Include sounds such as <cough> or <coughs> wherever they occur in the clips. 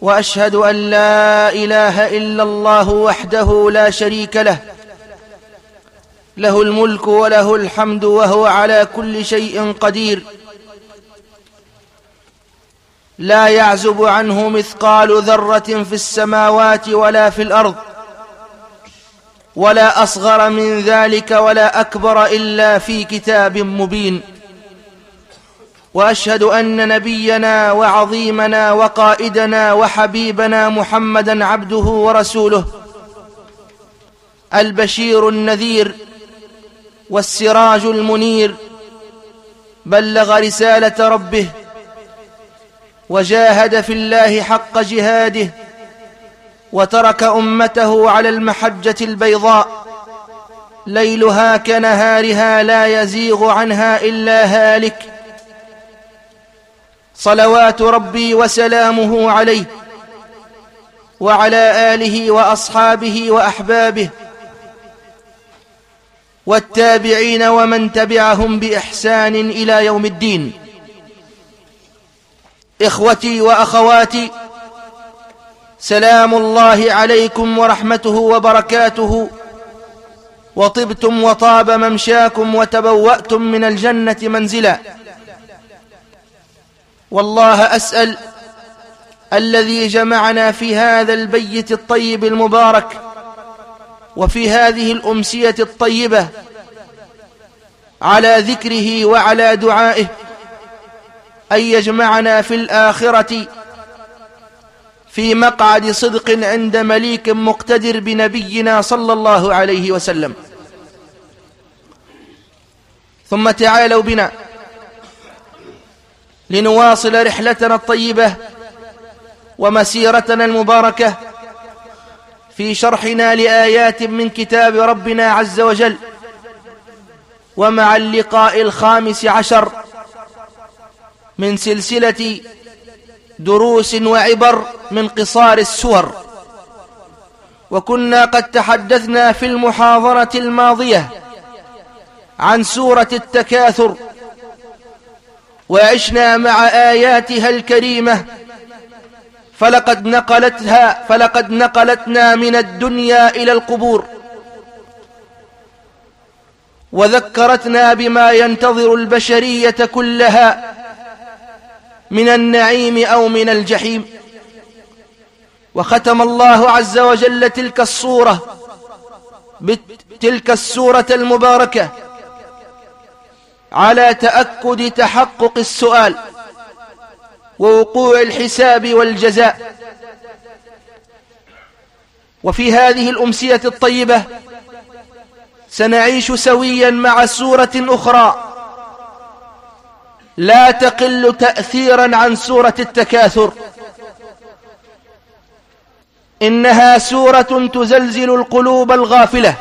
وأشهد أن لا إله إلا الله وحده لا شريك له. له الملك وله الحمد وهو على كل شيء قدير. لا يعزب عنه مثقال ذرة في السماوات ولا في الأرض ولا أصغر من ذلك ولا أكبر إلا في كتاب مبين. وأشهد أن نبينا وعظيمنا وقائدنا وحبيبنا محمدا عبده ورسوله البشير النذير والسراج المنير بلغ رسالة ربه وجاهد في الله حق جهاده وترك أمته على المحجة البيضاء ليلها كنهارها لا يزيغ عنها إلا هالك. صلوات ربي وسلامه عليه وعلى آله وأصحابه وأحبابه والتابعين ومن تبعهم بإحسان إلى يوم الدين. إخوتي وأخواتي سلام الله عليكم ورحمته وبركاته. وطبتم وطاب ممشاكم وتبوأتم من الجنة منزلا. والله أسأل الذي جمعنا في هذا البيت الطيب المبارك وفي هذه الأمسية الطيبة على ذكره وعلى دعائه أن يجمعنا في الآخرة في مقعد صدق عند مليك مقتدر بنبينا صلى الله عليه وسلم. ثم تعالوا بنا. لنواصل رحلتنا الطيبة ومسيرتنا المباركة في شرحنا لآيات من كتاب ربنا عز وجل ومع اللقاء الخامس عشر من سلسلة دروس وعبر من قصار السور. وكنا قد تحدثنا في المحاضرة الماضية عن سورة التكاثر وعشنا مع آياتها الكريمة. فلقد نقلتها فلقد نقلتنا من الدنيا إلى القبور. وذكرتنا بما ينتظر البشرية كلها من النعيم أو من الجحيم. وختم الله عز وجل تلك الصورة بتلك السورة المباركة. على تأكد تحقق السؤال ووقوع الحساب والجزاء. وفي هذه الأمسية الطيبة سنعيش سويا مع سورة أخرى. لا تقل تأثيرا عن سورة التكاثر. إنها سورة تزلزل القلوب الغافلة.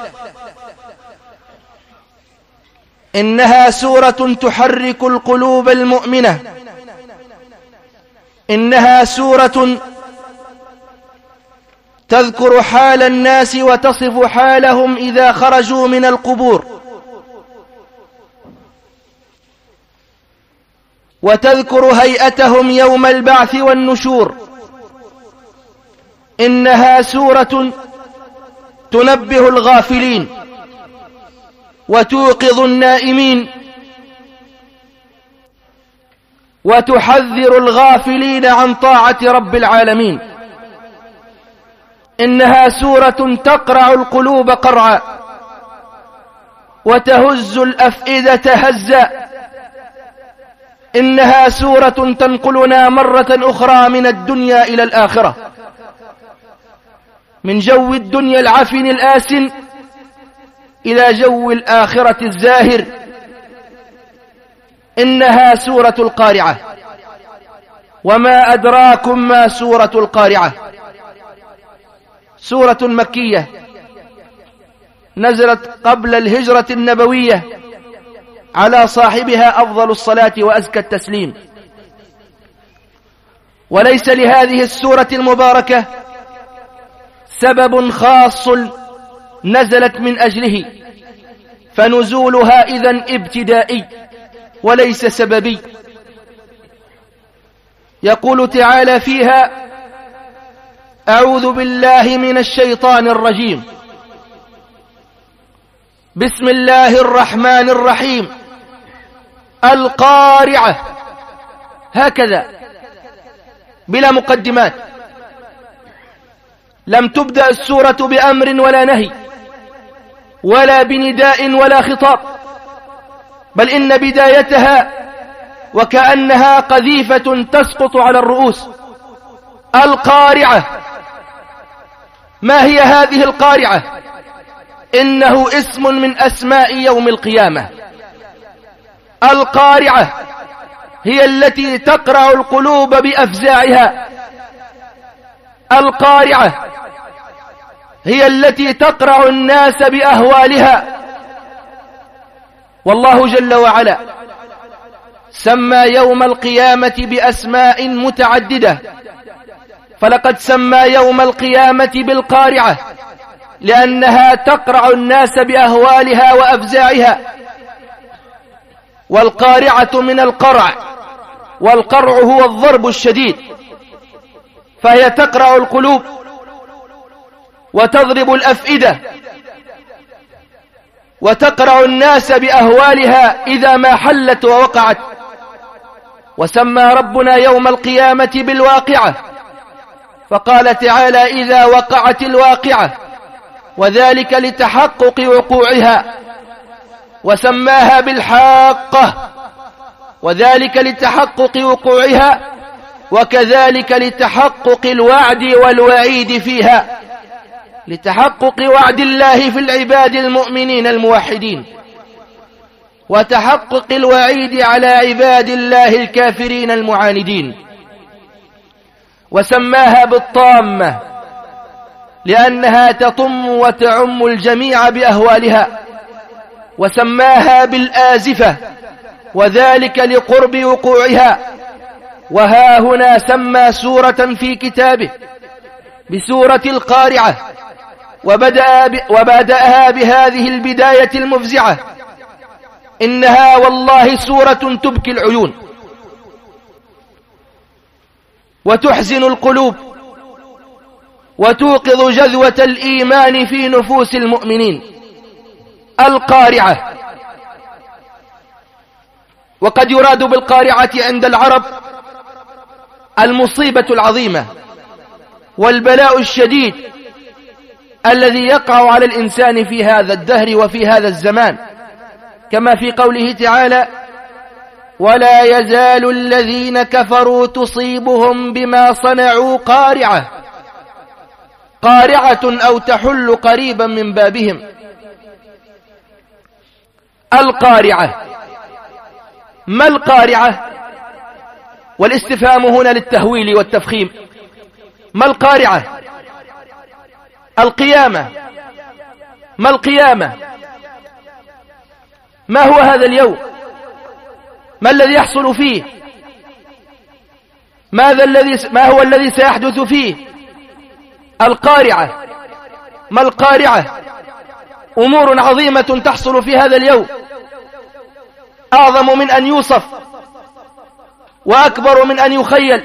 إنها سورة تحرك القلوب المؤمنة. إنها سورة تذكر حال الناس وتصف حالهم إذا خرجوا من القبور. وتذكر هيئتهم يوم البعث والنشور. إنها سورة تنبه الغافلين. وتوقظ النائمين. وتحذر الغافلين عن طاعة رب العالمين. إنها سورة تقرع القلوب قرعا. وتهز الأفئدة هزا إنها سورة تنقلنا مرة أخرى من الدنيا إلى الآخرة. من جو الدنيا العفن الآسن إلى جو الآخرة الزاهر. إنها سورة القارعة. وما أدراكم ما سورة القارعة. سورة مكية. نزلت قبل الهجرة النبوية على صاحبها أفضل الصلاة وأزكى التسليم. وليس لهذه السورة المباركة سبب خاص نزلت من أجله. فنزولها إذن ابتدائي وليس سببي. يقول تعالى فيها أعوذ بالله من الشيطان الرجيم. بسم الله الرحمن الرحيم. القارعة. هكذا. بلا مقدمات. لم تبدأ السورة بأمر ولا نهي. ولا بنداء ولا خطاب بل إن بدايتها وكأنها قذيفة تسقط على الرؤوس القارعة. ما هي هذه القارعة؟ إنه اسم من أسماء يوم القيامة. القارعة هي التي تقرع القلوب بأفزاعها. القارعة هي التي تقرع الناس بأهوالها. والله جل وعلا سمى يوم القيامة بأسماء متعددة. فلقد سمى يوم القيامة بالقارعة لأنها تقرع الناس بأهوالها وأفزاعها. والقارعة من القرع والقرع هو الضرب الشديد. فهي تقرع القلوب. وتضرب الأفئدة وتقرع الناس بأهوالها إذا ما حلت ووقعت. وسمى ربنا يوم القيامة بالواقعة. فقال تعالى إذا وقعت الواقعة. وذلك لتحقق وقوعها. وسماها بالحاقة. وذلك لتحقق وقوعها. وكذلك لتحقق الوعد والوعيد فيها. لتحقق وعد الله في العباد المؤمنين الموحدين وتحقق الوعيد على عباد الله الكافرين المعاندين. وسماها بالطامة لأنها تطم وتعم الجميع بأهوالها وسماها بالآزفة وذلك لقرب وقوعها. وها هنا سمى سورة في كتابه بسورة القارعة. وبدأ وبدأها بهذه البداية المفزعة. إنها والله سورة تبكي العيون. وتحزن القلوب. وتوقظ جذوة الإيمان في نفوس المؤمنين. القارعة. وقد يراد بالقارعة عند العرب المصيبة العظيمة والبلاء الشديد الذي يقع على الإنسان في هذا الدهر وفي هذا الزمان. كما في قوله تعالى ولا يزال الذين كفروا تصيبهم بما صنعوا قارعة. قارعة أو تحل قريبا من بابهم. القارعة. ما القارعة؟ والاستفهام هنا للتهويل والتفخيم. ما القارعة؟ القيامة. ما القيامة؟ ما هو هذا اليوم؟ ما الذي يحصل فيه؟ ماذا الذي ما هو الذي سيحدث فيه؟ القارعة. ما القارعة؟ أمور عظيمة تحصل في هذا اليوم. أعظم من أن يوصف وأكبر من أن يخيل.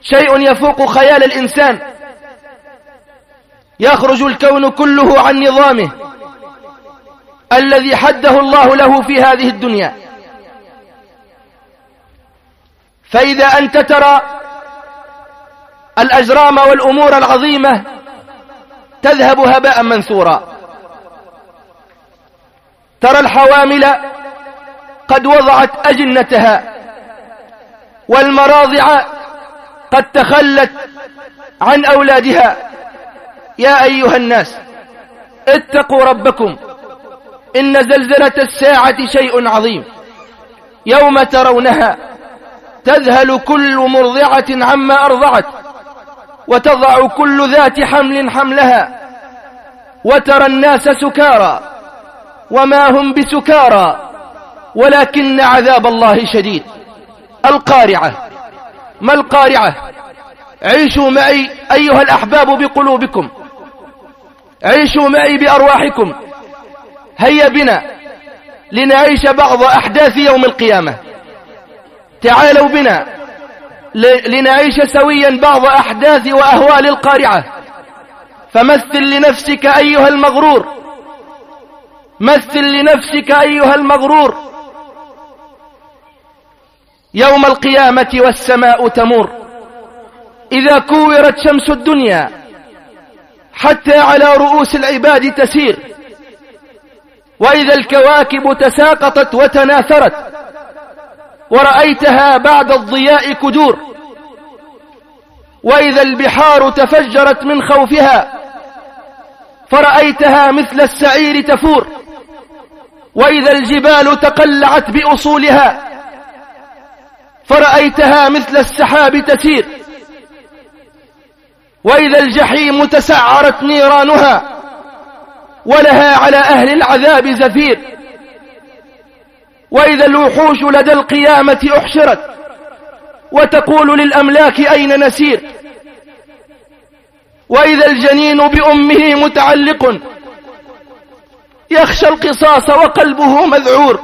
شيء يفوق خيال الإنسان. يخرج الكون كله عن نظامه الذي حده الله له في هذه الدنيا. فإذا أنت ترى الأجرام والأمور العظيمة تذهب هباء منثورا. ترى الحوامل قد وضعت أجنتها والمراضع قد تخلت عن أولادها. يا أيها الناس اتقوا ربكم. إن زلزلة الساعة شيء عظيم. يوم ترونها تذهل كل مرضعة عما أرضعت وتضع كل ذات حمل حملها وترى الناس سكارى وما هم بسكارى ولكن عذاب الله شديد. القارعة. ما القارعة؟ عيشوا معي أيها الأحباب بقلوبكم. عيشوا معي بأرواحكم. هيا بنا لنعيش بعض أحداث يوم القيامة. تعالوا بنا لنعيش سويا بعض أحداث وأهوال القارعة. فمثل لنفسك أيها المغرور. مثل لنفسك أيها المغرور. يوم القيامة والسماء تمور. إذا كورت شمس الدنيا حتى على رؤوس العباد تسير. وإذا الكواكب تساقطت وتناثرت ورأيتها بعد الضياء كدور وإذا البحار تفجرت من خوفها فرأيتها مثل السعير تفور. وإذا الجبال تقلعت بأصولها فرأيتها مثل السحاب تسير. وإذا الجحيم تسعرت نيرانها ولها على أهل العذاب زفير. وإذا الوحوش لدى القيامة أحشرت وتقول للأملاك أين نسير. وإذا الجنين بأمه متعلق يخشى القصاص وقلبه مذعور.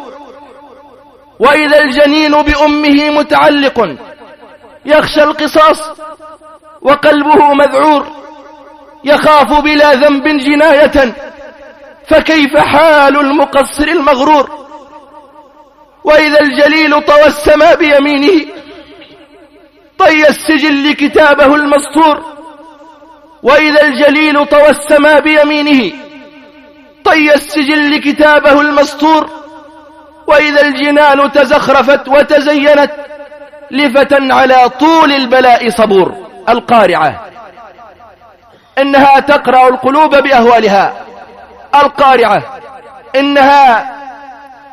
وإذا الجنين بأمه متعلق يخشى القصاص وقلبه مذعور يخاف بلا ذنب جناية فكيف حال المقصر المغرور؟ وإذا الجليل طوى السماء بيمينه طي السجل كتابه المسطور وإذا الجليل طوى السماء بيمينه طي السجل كتابه المسطور وإذا الجنان تزخرفت وتزينت لفة على طول البلاء صبور. القارعة. إنها تقرع القلوب بأهوالها. القارعة. إنها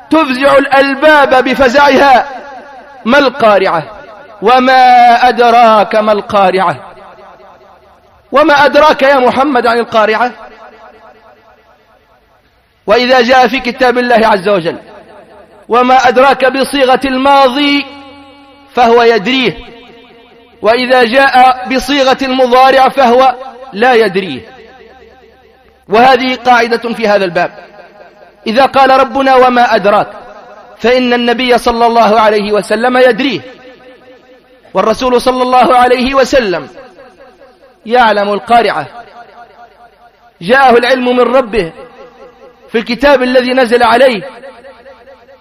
تفزع الألباب بفزعها. ما القارعة؟ وما أدراك ما القارعة؟ وما أدراك يا محمد عن القارعة؟ وإذا جاء في كتاب الله عز وجل وما أدراك بصيغة الماضي فهو يدريه. وإذا جاء بصيغة المضارع فهو لا يدريه وهذه قاعدة في هذا الباب. إذا قال ربنا وما أدراك فإن النبي صلى الله عليه وسلم يدريه. والرسول صلى الله عليه وسلم يعلم القارعة. جاءه العلم من ربه في الكتاب الذي نزل عليه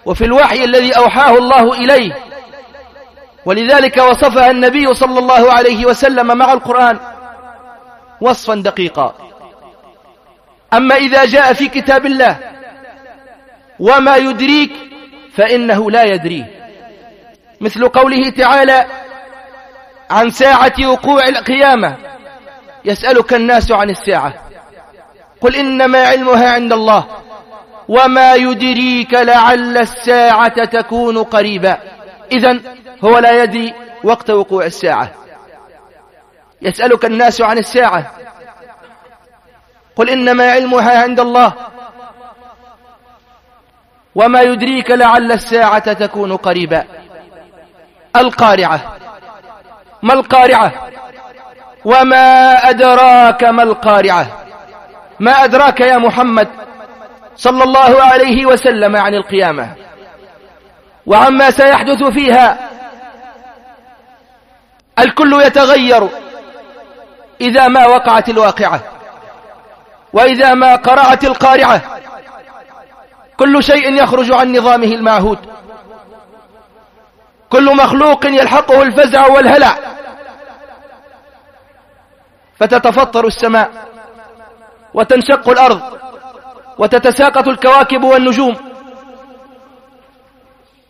وفي الوحي الذي أوحاه الله إليه. ولذلك وصفها النبي صلى الله عليه وسلم مع القرآن وصفا دقيقا. أما إذا جاء في كتاب الله وما يدريك فإنه لا يدريه مثل قوله تعالى عن ساعة وقوع القيامة يسألك الناس عن الساعة. قل إنما علمها عند الله وما يدريك لعل الساعة تكون قريبا. إذا هو لا يدري وقت وقوع الساعة. يسألك الناس عن الساعة. قل إنما علمها عند الله. وما يدريك لعل الساعة تكون قريبا. القارعة. ما القارعة؟ وما أدراك ما القارعة؟ ما أدراك يا محمد صلى الله عليه وسلم عن القيامة؟ وعما سيحدث فيها؟ الكل يتغير إذا ما وقعت الواقعة وإذا ما قرعت القارعة. كل شيء يخرج عن نظامه المعهود. كل مخلوق يلحقه الفزع والهلع. فتتفطر السماء وتنشق الأرض وتتساقط الكواكب والنجوم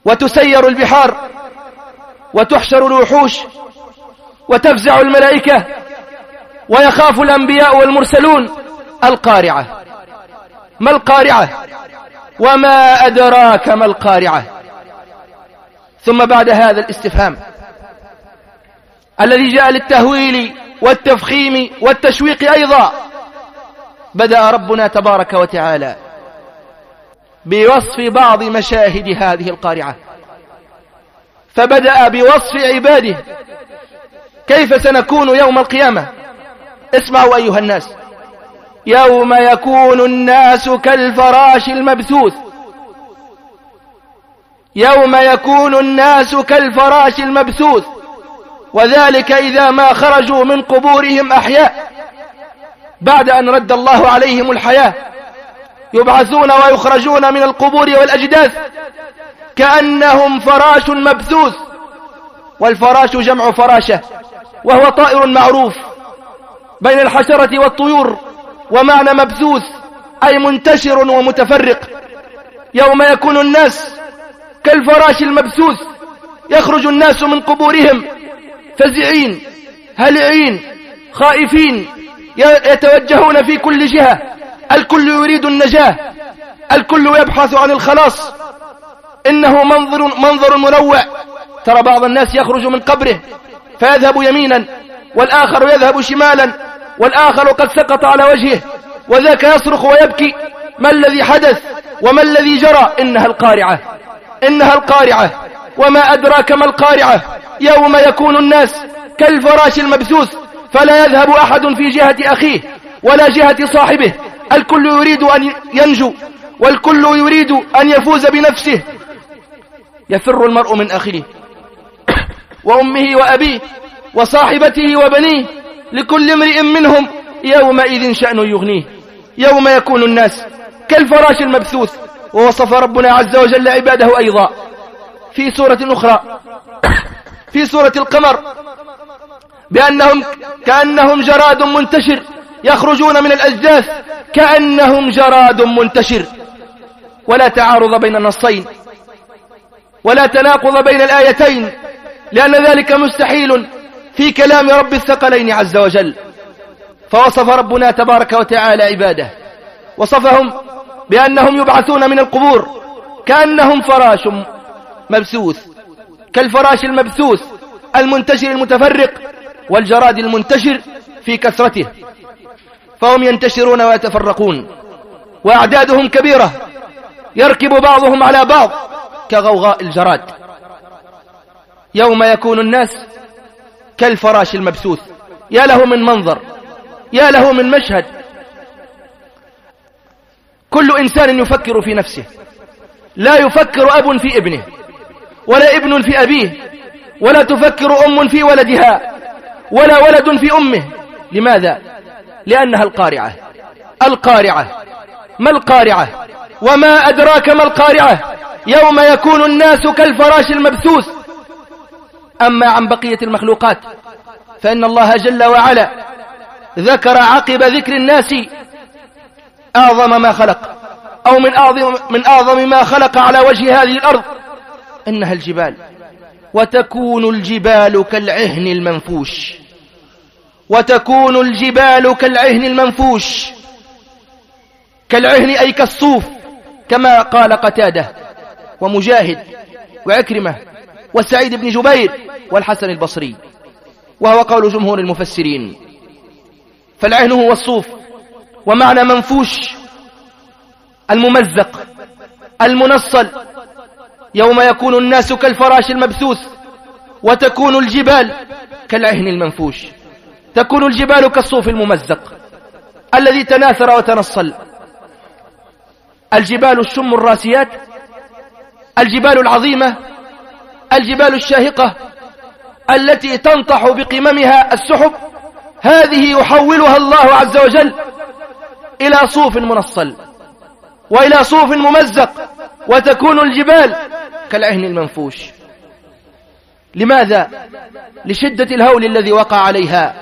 وتسير البحار وتحشر الوحوش وتفزع الملائكة ويخاف الأنبياء والمرسلون القارعة. ما القارعة؟ وما أدراك ما القارعة؟ ثم بعد هذا الاستفهام الذي جاء للتهويل والتفخيم والتشويق أيضا بدأ ربنا تبارك وتعالى بوصف بعض مشاهد هذه القارعة. فبدأ بوصف عباده كيف سنكون يوم القيامة؟ اسمعوا أيها الناس. يوم يكون الناس كالفراش المبثوث. يوم يكون الناس كالفراش المبثوث. وذلك إذا ما خرجوا من قبورهم أحياء. بعد أن رد الله عليهم الحياة. يبعثون ويخرجون من القبور والأجداث. كأنهم فراش مبثوث. والفراش جمع فراشة. وهو طائر معروف بين الحشرة والطيور ومعنى مبثوث أي منتشر ومتفرق. يوم يكون الناس كالفراش المبثوث يخرج الناس من قبورهم فزعين هلعين خائفين يتوجهون في كل جهة. الكل يريد النجاة الكل يبحث عن الخلاص. إنه منظر, منظر منوع ترى بعض الناس يخرج من قبره فيذهب يمينا والآخر يذهب شمالا والآخر قد سقط على وجهه وذاك يصرخ ويبكي ما الذي حدث وما الذي جرى إنها القارعة إنها القارعة وما أدراك ما القارعة يوم يكون الناس كالفراش المبثوث فلا يذهب أحد في جهة أخيه ولا جهة صاحبه الكل يريد أن ينجو والكل يريد أن يفوز بنفسه يفر المرء من أخيه وأمه وأبيه وصاحبته وبنيه لكل امرئ منهم يومئذ شأن يغنيه. يوم يكون الناس كالفراش المبثوث ووصف ربنا عز وجل عباده أيضا. في سورة أخرى <coughs> في سورة القمر بأنهم كأنهم جراد منتشر يخرجون من الأجداث كأنهم جراد منتشر. ولا تعارض بين النصين ولا تناقض بين الآيتين لأن ذلك مستحيل في كلام رب الثقلين عز وجل. فوصف ربنا تبارك وتعالى عباده. وصفهم بأنهم يبعثون من القبور كأنهم فراش مبثوث كالفراش المبثوث المنتشر المتفرق والجراد المنتشر في كثرته. فهم ينتشرون ويتفرقون. وأعدادهم كبيرة يركب بعضهم على بعض كغوغاء الجراد. يوم يكون الناس كالفراش المبثوث. يا له من منظر يا له من مشهد. كل إنسان يفكر في نفسه. لا يفكر أب في ابنه ولا ابن في أبيه ولا تفكر أم في ولدها ولا ولد في أمه. لماذا؟ لأنها القارعة. القارعة. ما القارعة؟ وما أدراك ما القارعة؟ يوم يكون الناس كالفراش المبثوث. أما عن بقية المخلوقات فإن الله جل وعلا ذكر عقب ذكر الناس أعظم ما خلق أو من أعظم, من أعظم ما خلق على وجه هذه الأرض إنها الجبال وتكون الجبال كالعهن المنفوش وتكون الجبال كالعهن المنفوش كالعهن أي كالصوف كما قال قتادة ومجاهد وعكرمة وسعيد بن جبير والحسن البصري وهو قول جمهور المفسرين. فالعهن هو الصوف ومعنى منفوش الممزق المنصل. يوم يكون الناس كالفراش المبثوث وتكون الجبال كالعهن المنفوش. تكون الجبال كالصوف الممزق الذي تناثر وتنصل. الجبال الشم الراسيات الجبال العظيمة الجبال الشاهقة. التي تنطح بقممها السحب هذه يحولها الله عز وجل إلى صوف منصل وإلى صوف ممزق وتكون الجبال كالعهن المنفوش لماذا؟ لشدة الهول الذي وقع عليها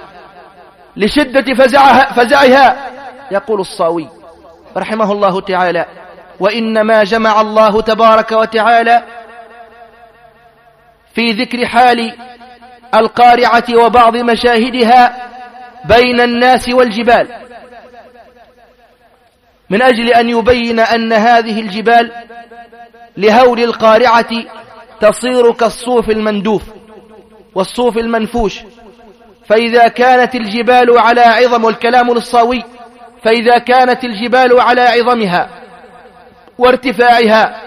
لشدة فزعها, فزعها يقول الصاوي رحمه الله تعالى وإنما جمع الله تبارك وتعالى في ذكر حال القارعة وبعض مشاهدها بين الناس والجبال. من أجل أن يبين أن هذه الجبال لهول القارعة تصير كالصوف المندوف والصوف المنفوش. فإذا كانت الجبال على عظم الكلام للصاوي فإذا كانت الجبال على عظمها وارتفاعها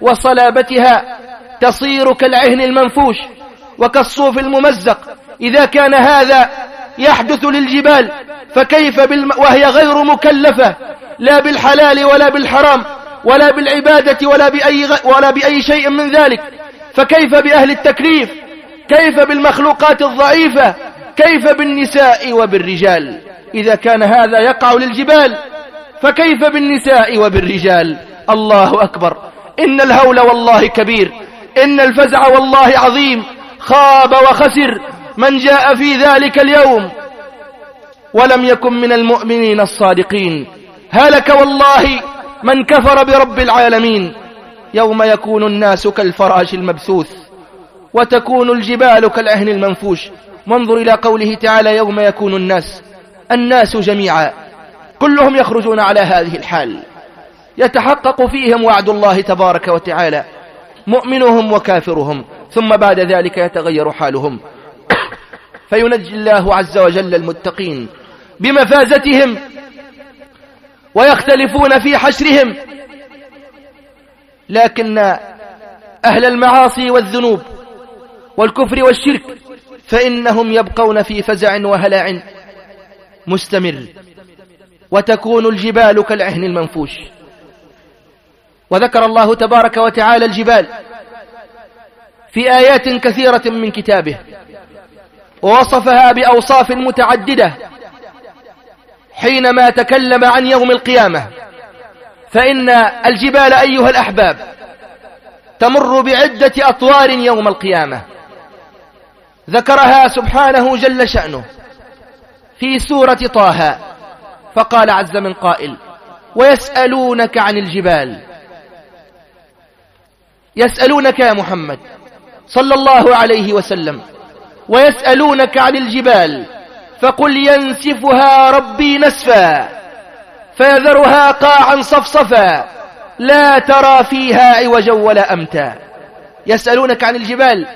وصلابتها تصير كالعهن المنفوش. وكالصوف الممزق. إذا كان هذا يحدث للجبال فكيف بالم... وهي غير مكلفة. لا بالحلال ولا بالحرام ولا بالعبادة ولا بأي, غ... ولا بأي شيء من ذلك. فكيف بأهل التكليف؟ كيف بالمخلوقات الضعيفة؟ كيف بالنساء وبالرجال؟ إذا كان هذا يقع للجبال فكيف بالنساء وبالرجال؟ الله أكبر. إن الهول والله كبير. إن الفزع والله عظيم. خاب وخسر من جاء في ذلك اليوم. ولم يكن من المؤمنين الصادقين. هلك والله من كفر برب العالمين. يوم يكون الناس كالفراش المبثوث وتكون الجبال كالعهن المنفوش. وانظر إلى قوله تعالى يوم يكون الناس الناس جميعا. كلهم يخرجون على هذه الحال. يتحقق فيهم وعد الله تبارك وتعالى. مؤمنهم وكافرهم. ثم بعد ذلك يتغير حالهم. <coughs> فينجي الله عز وجل المتقين بمفازتهم ويختلفون في حشرهم. لكن أهل المعاصي والذنوب والكفر والشرك فإنهم يبقون في فزع وهلع مستمر وتكون الجبال كالعهن المنفوش. وذكر الله تبارك وتعالى الجبال في آيات كثيرة من كتابه. ووصفها بأوصاف متعددة. حينما تكلم عن يوم القيامة. فإن الجبال أيها الأحباب تمر بعدة أطوار يوم القيامة. ذكرها سبحانه جل شأنه في سورة طه. فقال عز من قائل ويسألونك عن الجبال. يسألونك يا محمد. صلى الله عليه وسلم ويسألونك عن الجبال فقل ينسفها ربي نسفا فيذرها قاعا صفصفا لا ترى فيها عوجا ولا أمتا. يسألونك عن الجبال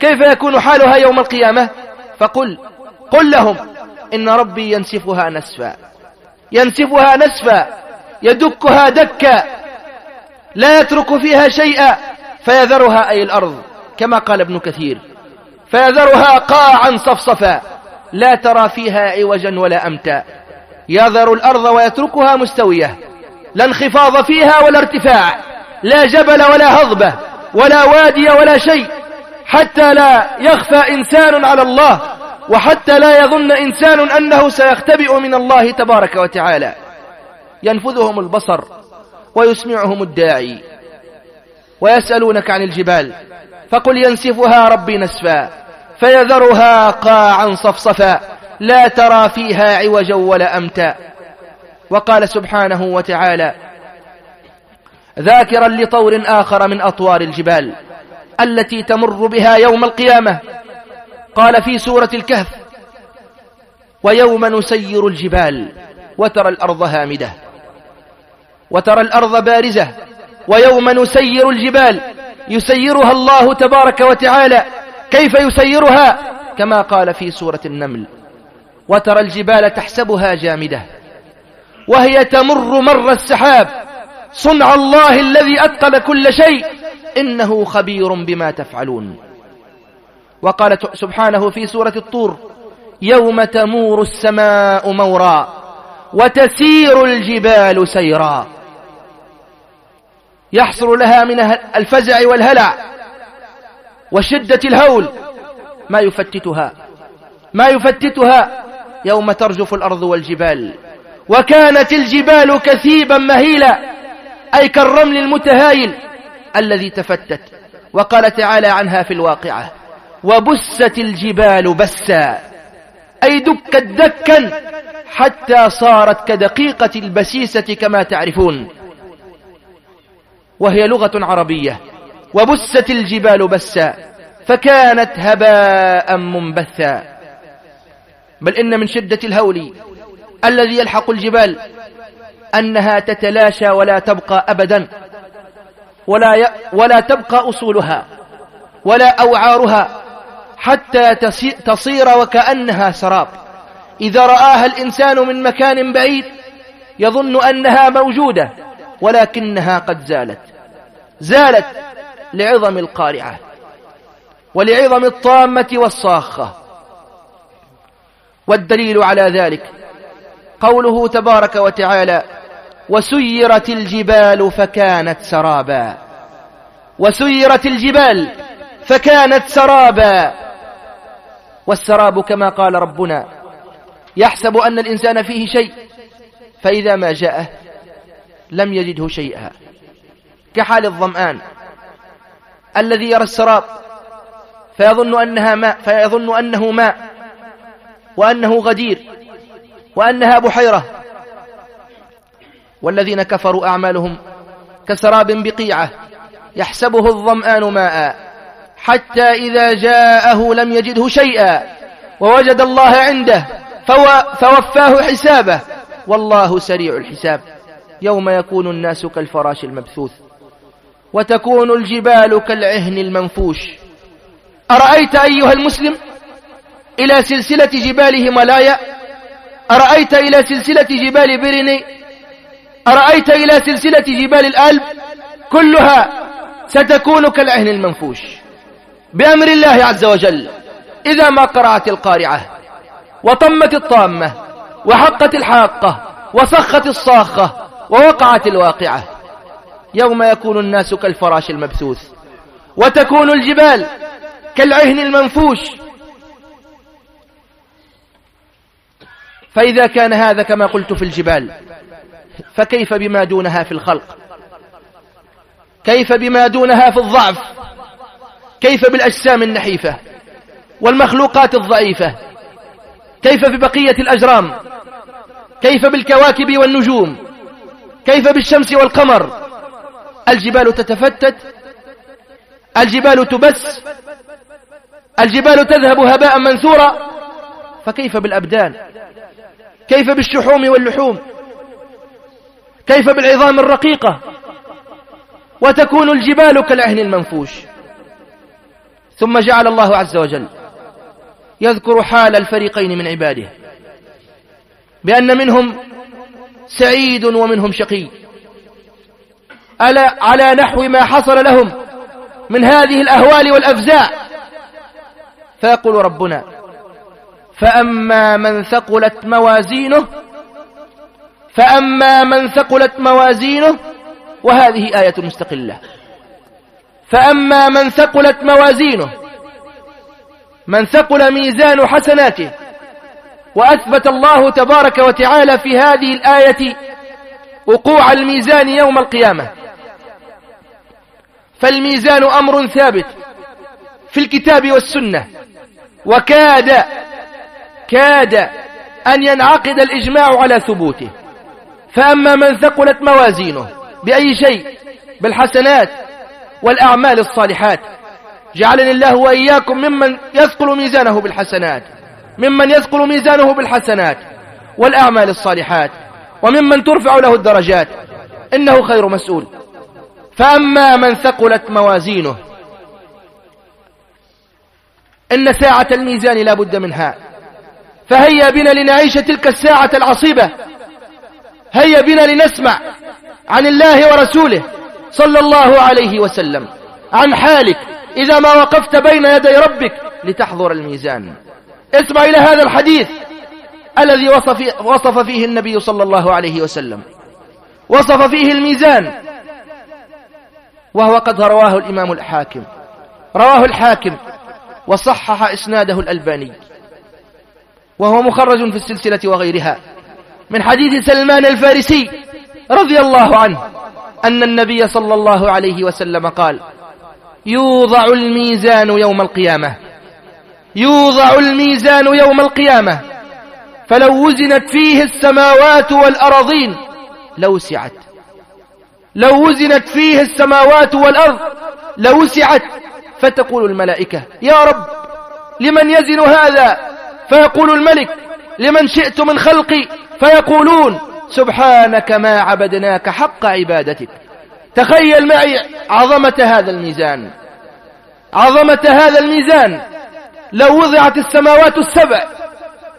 كيف يكون حالها يوم القيامة؟ فقل قل لهم إن ربي ينسفها نسفا. ينسفها نسفا يدكها دكا لا يترك فيها شيئا فيذرها أي الأرض. كما قال ابن كثير. فيذرها قاعا صفصفا لا ترى فيها عوجا ولا أمتا. يذر الأرض ويتركها مستوية. لا انخفاض فيها ولا ارتفاع لا جبل ولا هضبة ولا وادي ولا شيء. حتى لا يخفى إنسان على الله وحتى لا يظن إنسان أنه سيختبئ من الله تبارك وتعالى. ينفذهم البصر ويسمعهم الداعي. ويسألونك عن الجبال. فقل ينسفها ربي نسفا فيذرها قاعا صفصفا لا ترى فيها عوجا ولا أمتا. وقال سبحانه وتعالى ذاكرا لطور آخر من أطوار الجبال التي تمر بها يوم القيامة. قال في سورة الكهف ويوم نسير الجبال وترى الأرض هامدة وترى الأرض بارزة ويوم نسير الجبال يسيرها الله تبارك وتعالى. كيف يسيرها؟ كما قال في سورة النمل. وترى الجبال تحسبها جامدة. وهي تمر مر السحاب. صنع الله الذي أتقن كل شيء. إنه خبير بما تفعلون. وقال سبحانه في سورة الطور. يوم تمور السماء مورا. وتسير الجبال سيرا. يحصل لها من الفزع والهلع وشدة الهول. ما يفتتها. ما يفتتها يوم ترجف الأرض والجبال. وكانت الجبال كثيبا مهيلا أي كالرمل المتهايل الذي تفتت. وقال تعالى عنها في الواقعة وبست الجبال بسا. أي دكت دكا حتى صارت كدقيقة البسيسة كما تعرفون. وهي لغة عربية. وبست الجبال بسا فكانت هباء منبثا. بل إن من شدة الهول الذي يلحق الجبال أنها تتلاشى ولا تبقى أبدا ولا, ي... ولا تبقى أصولها ولا أوعارها حتى تصير وكأنها سراب. إذا رآها الإنسان من مكان بعيد يظن أنها موجودة ولكنها قد زالت. زالت لعظم القارعة ولعظم الطامة والصاخة. والدليل على ذلك قوله تبارك وتعالى وسيرت الجبال فكانت سرابا. وسيرت الجبال فكانت سرابا. والسراب كما قال ربنا يحسب أن الإنسان فيه شيء فإذا ما جاءه لم يجده شيئا. كحال الظمآن الذي يرى السراب فيظن أنها ماء فيظن أنه ماء وأنه غدير وأنها بحيرة. والذين كفروا أعمالهم كسراب بقيعة يحسبه الظمآن ماء حتى إذا جاءه لم يجده شيئا ووجد الله عنده فوفاه حسابه. والله سريع الحساب. يوم يكون الناس كالفراش المبثوث. وتكون الجبال كالعهن المنفوش. أرأيت أيها المسلم إلى سلسلة جبال همالايا أرأيت إلى سلسلة جبال بيريني أرأيت إلى سلسلة جبال الألب؟ كلها ستكون كالعهن المنفوش. بأمر الله عز وجل إذا ما قرأت القارعة وطمت الطامة وحقت الحاقة وصخت الصاخة ووقعت الواقعة يوم يكون الناس كالفراش المبثوث وتكون الجبال كالعهن المنفوش. فإذا كان هذا كما قلت في الجبال فكيف بما دونها في الخلق؟ كيف بما دونها في الضعف؟ كيف بالأجسام النحيفة والمخلوقات الضعيفة؟ كيف ببقية الأجرام؟ كيف بالكواكب والنجوم؟ كيف بالشمس والقمر؟ الجبال تتفتت الجبال تبس الجبال تذهب هباء منثورا فكيف بالأبدان؟ كيف بالشحوم واللحوم؟ كيف بالعظام الرقيقة؟ وتكون الجبال كالعهن المنفوش. ثم جعل الله عز وجل يذكر حال الفريقين من عباده بأن منهم سعيد ومنهم شقي. على نحو ما حصل لهم من هذه الأهوال والأفزاع. فيقول ربنا فأما من ثقلت موازينه فأما من ثقلت موازينه وهذه آية مستقلة. فأما من ثقلت موازينه من ثقل ميزان حسناته وأثبت الله تبارك وتعالى في هذه الآية وقوع الميزان يوم القيامة. فالميزان أمر ثابت في الكتاب والسنة. وكاد كاد أن ينعقد الإجماع على ثبوته. فأما من ثقلت موازينه بأي شيء بالحسنات والأعمال الصالحات جعلني الله وإياكم ممن يثقل ميزانه بالحسنات ممن يثقل ميزانه بالحسنات والأعمال الصالحات وممن ترفع له الدرجات. إنه خير مسؤول. فأما من ثقلت موازينه إن ساعة الميزان لا بد منها. فهيا بنا لنعيش تلك الساعة العصيبة. هيا بنا لنسمع عن الله ورسوله صلى الله عليه وسلم عن حالك إذا ما وقفت بين يدي ربك لتحضر الميزان. اسمع إلى هذا الحديث الذي وصف, وصف فيه النبي صلى الله عليه وسلم. وصف فيه الميزان وهو قد رواه الإمام الحاكم. رواه الحاكم وصحح إسناده الألباني. وهو مخرج في السلسلة وغيرها. من حديث سلمان الفارسي رضي الله عنه أن النبي صلى الله عليه وسلم قال يوضع الميزان يوم القيامة. يوضع الميزان يوم القيامة. فلو وزنت فيه السماوات والأرضين لوسعت. لو وزنت فيه السماوات والأرض لوسعت فتقول الملائكة يا رب لمن يزن هذا؟ فيقول الملك لمن شئت من خلقي؟ فيقولون سبحانك ما عبدناك حق عبادتك. تخيل معي عظمة هذا الميزان. عظمة هذا الميزان. لو وضعت السماوات السبع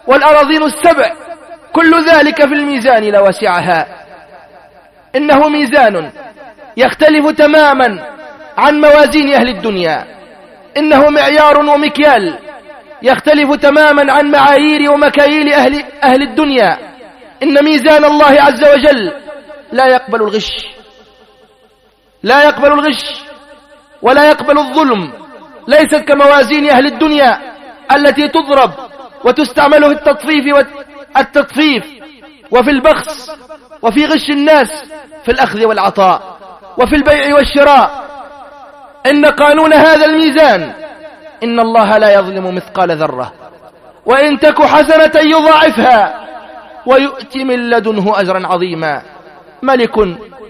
والأراضين السبع كل ذلك في الميزان لوسعها. إنه ميزان يختلف تماما عن موازين أهل الدنيا. إنه معيار ومكيال يختلف تماما عن معايير ومكاييل أهل, أهل الدنيا. إن ميزان الله عز وجل لا يقبل الغش لا يقبل الغش ولا يقبل الظلم. ليست كموازين أهل الدنيا التي تضرب وتستعمل في التطفيف والتطفيف وفي البخس وفي غش الناس في الأخذ والعطاء وفي البيع والشراء. إن قانون هذا الميزان. إن الله لا يظلم مثقال ذرة. وإن تك حسنة يضاعفها ويؤتي من لدنه أجرا عظيما. ملك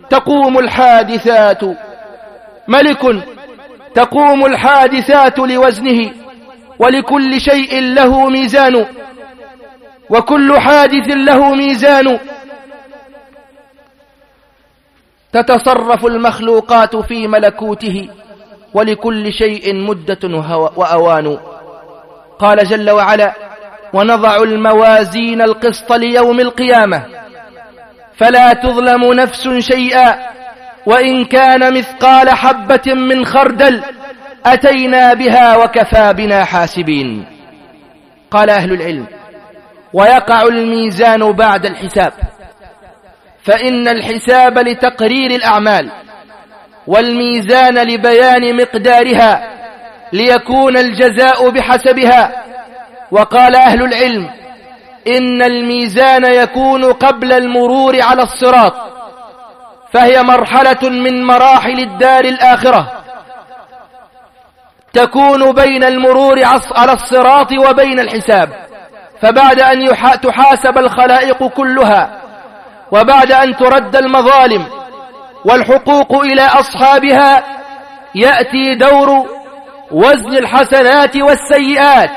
تقوم الحادثات. ملك تقوم الحادثات لوزنه. ولكل شيء له ميزان. وكل حادث له ميزان. تتصرف المخلوقات في ملكوته ولكل شيء مدة وأوان. قال جل وعلا ونضع الموازين القسط ليوم القيامة. فلا تظلم نفس شيئا. وإن كان مثقال حبة من خردل أتينا بها وكفى بنا حاسبين. قال أهل العلم ويقع الميزان بعد الحساب. فإن الحساب لتقرير الأعمال والميزان لبيان مقدارها ليكون الجزاء بحسبها. وقال أهل العلم إن الميزان يكون قبل المرور على الصراط فهي مرحلة من مراحل الدار الآخرة. تكون بين المرور على الصراط وبين الحساب فبعد أن تحاسب الخلائق كلها وبعد أن ترد المظالم والحقوق إلى أصحابها يأتي دور وزن الحسنات والسيئات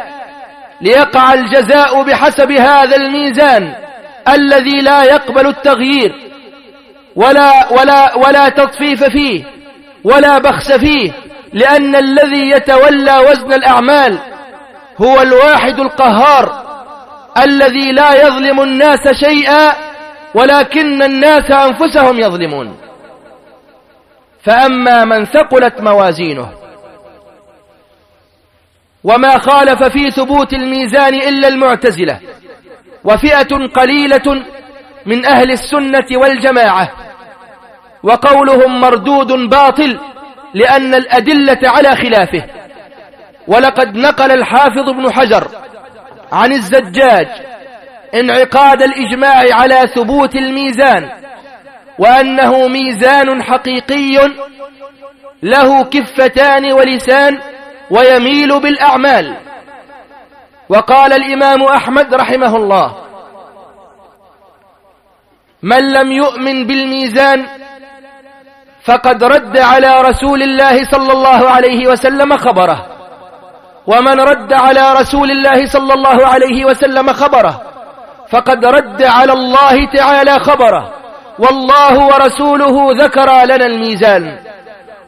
ليقع الجزاء بحسب هذا الميزان الذي لا يقبل التغيير ولا, ولا, ولا تطفيف فيه ولا بخس فيه لأن الذي يتولى وزن الأعمال هو الواحد القهار الذي لا يظلم الناس شيئا ولكن الناس أنفسهم يظلمون. فأما من ثقلت موازينه وما خالف في ثبوت الميزان إلا المعتزلة وفئة قليلة من أهل السنة والجماعة وقولهم مردود باطل لأن الأدلة على خلافه. ولقد نقل الحافظ ابن حجر عن الزجاج انعقاد الإجماع على ثبوت الميزان وأنه ميزان حقيقي له كفتان ولسان ويميل بالأعمال. وقال الإمام أحمد رحمه الله من لم يؤمن بالميزان فقد رد على رسول الله صلى الله عليه وسلم خبره. ومن رد على رسول الله صلى الله عليه وسلم خبره فقد رد على الله تعالى خبره والله ورسوله ذكر لنا الميزان.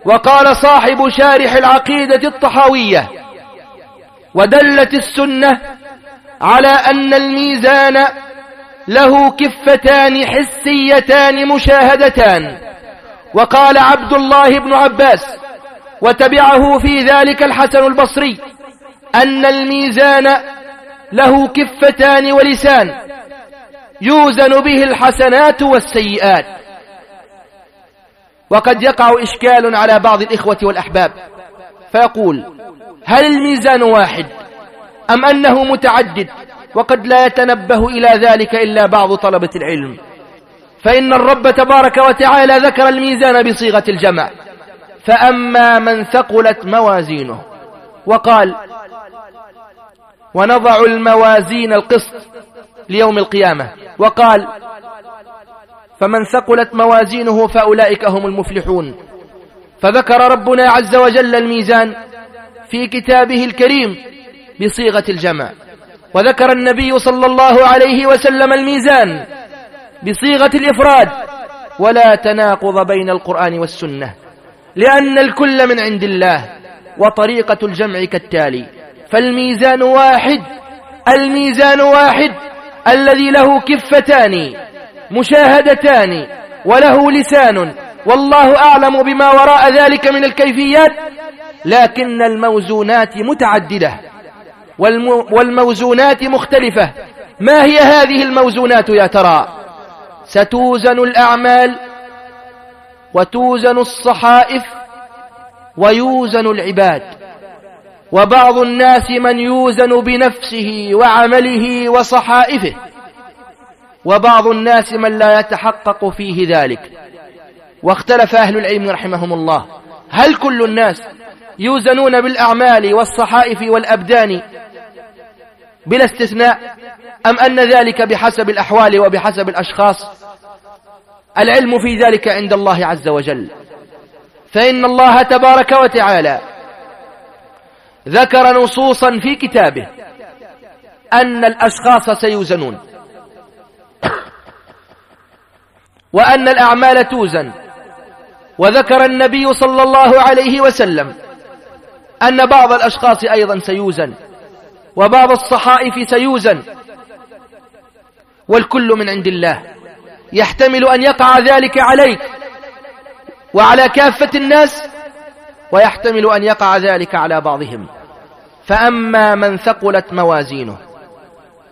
وقال صاحب شارح العقيدة الطحاوية ودلت السنة على أن الميزان له كفتان حسيتان مشاهدتان. وقال عبد الله بن عباس وتبعه في ذلك الحسن البصري أن الميزان له كفتان ولسان يوزن به الحسنات والسيئات. وقد يقع إشكال على بعض الإخوة والأحباب فيقول هل الميزان واحد أم أنه متعدد وقد لا يتنبه إلى ذلك إلا بعض طلبة العلم؟ فإن الرب تبارك وتعالى ذكر الميزان بصيغة الجمع فأما من ثقلت موازينه وقال ونضع الموازين القسط ليوم القيامة. وقال فمن ثقلت موازينه فأولئك هم المفلحون. فذكر ربنا عز وجل الميزان في كتابه الكريم بصيغة الجمع. وذكر النبي صلى الله عليه وسلم الميزان بصيغة الإفراد ولا تناقض بين القرآن والسنة لأن الكل من عند الله وطريقة الجمع كالتالي. فالميزان واحد الميزان واحد الذي له كفتان مشاهدتان وله لسان والله أعلم بما وراء ذلك من الكيفيات لكن الموزونات متعددة والموزونات مختلفة. ما هي هذه الموزونات يا ترى؟ ستوزن الأعمال وتوزن الصحائف ويوزن العباد. وبعض الناس من يوزن بنفسه وعمله وصحائفه وبعض الناس من لا يتحقق فيه ذلك. واختلف أهل العلم رحمهم الله. هل كل الناس يوزنون بالأعمال والصحائف والأبدان بلا استثناء أم أن ذلك بحسب الأحوال وبحسب الأشخاص؟ العلم في ذلك عند الله عز وجل. فإن الله تبارك وتعالى ذكر نصوصا في كتابه أن الأشخاص سيوزنون. وأن الأعمال توزن. وذكر النبي صلى الله عليه وسلم أن بعض الأشخاص أيضا سيوزن. وبعض الصحائف سيوزن. والكل من عند الله يحتمل أن يقع ذلك عليك. وعلى كافة الناس ويحتمل أن يقع ذلك على بعضهم. فأما من ثقلت موازينه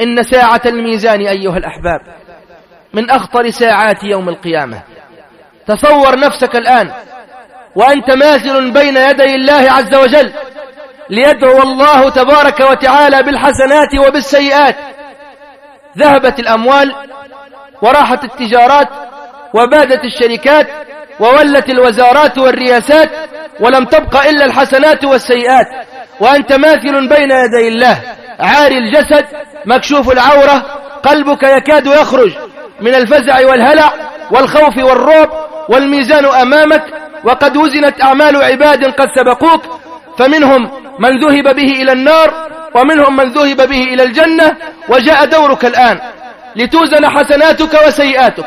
إن ساعة الميزان أيها الأحباب من أخطر ساعات يوم القيامة. تصور نفسك الآن وأنت ماثل بين يدي الله عز وجل ليدعو الله تبارك وتعالى بالحسنات وبالسيئات. ذهبت الأموال وراحت التجارات وبادت الشركات وولت الوزارات والرياسات ولم تبق إلا الحسنات والسيئات. وأنت ماثل بين يدي الله. عاري الجسد مكشوف العورة قلبك يكاد يخرج من الفزع والهلع والخوف والرعب والميزان أمامك. وقد وزنت أعمال عباد قد سبقوك. فمنهم من ذهب به إلى النار ومنهم من ذهب به إلى الجنة. وجاء دورك الآن لتوزن حسناتك وسيئاتك.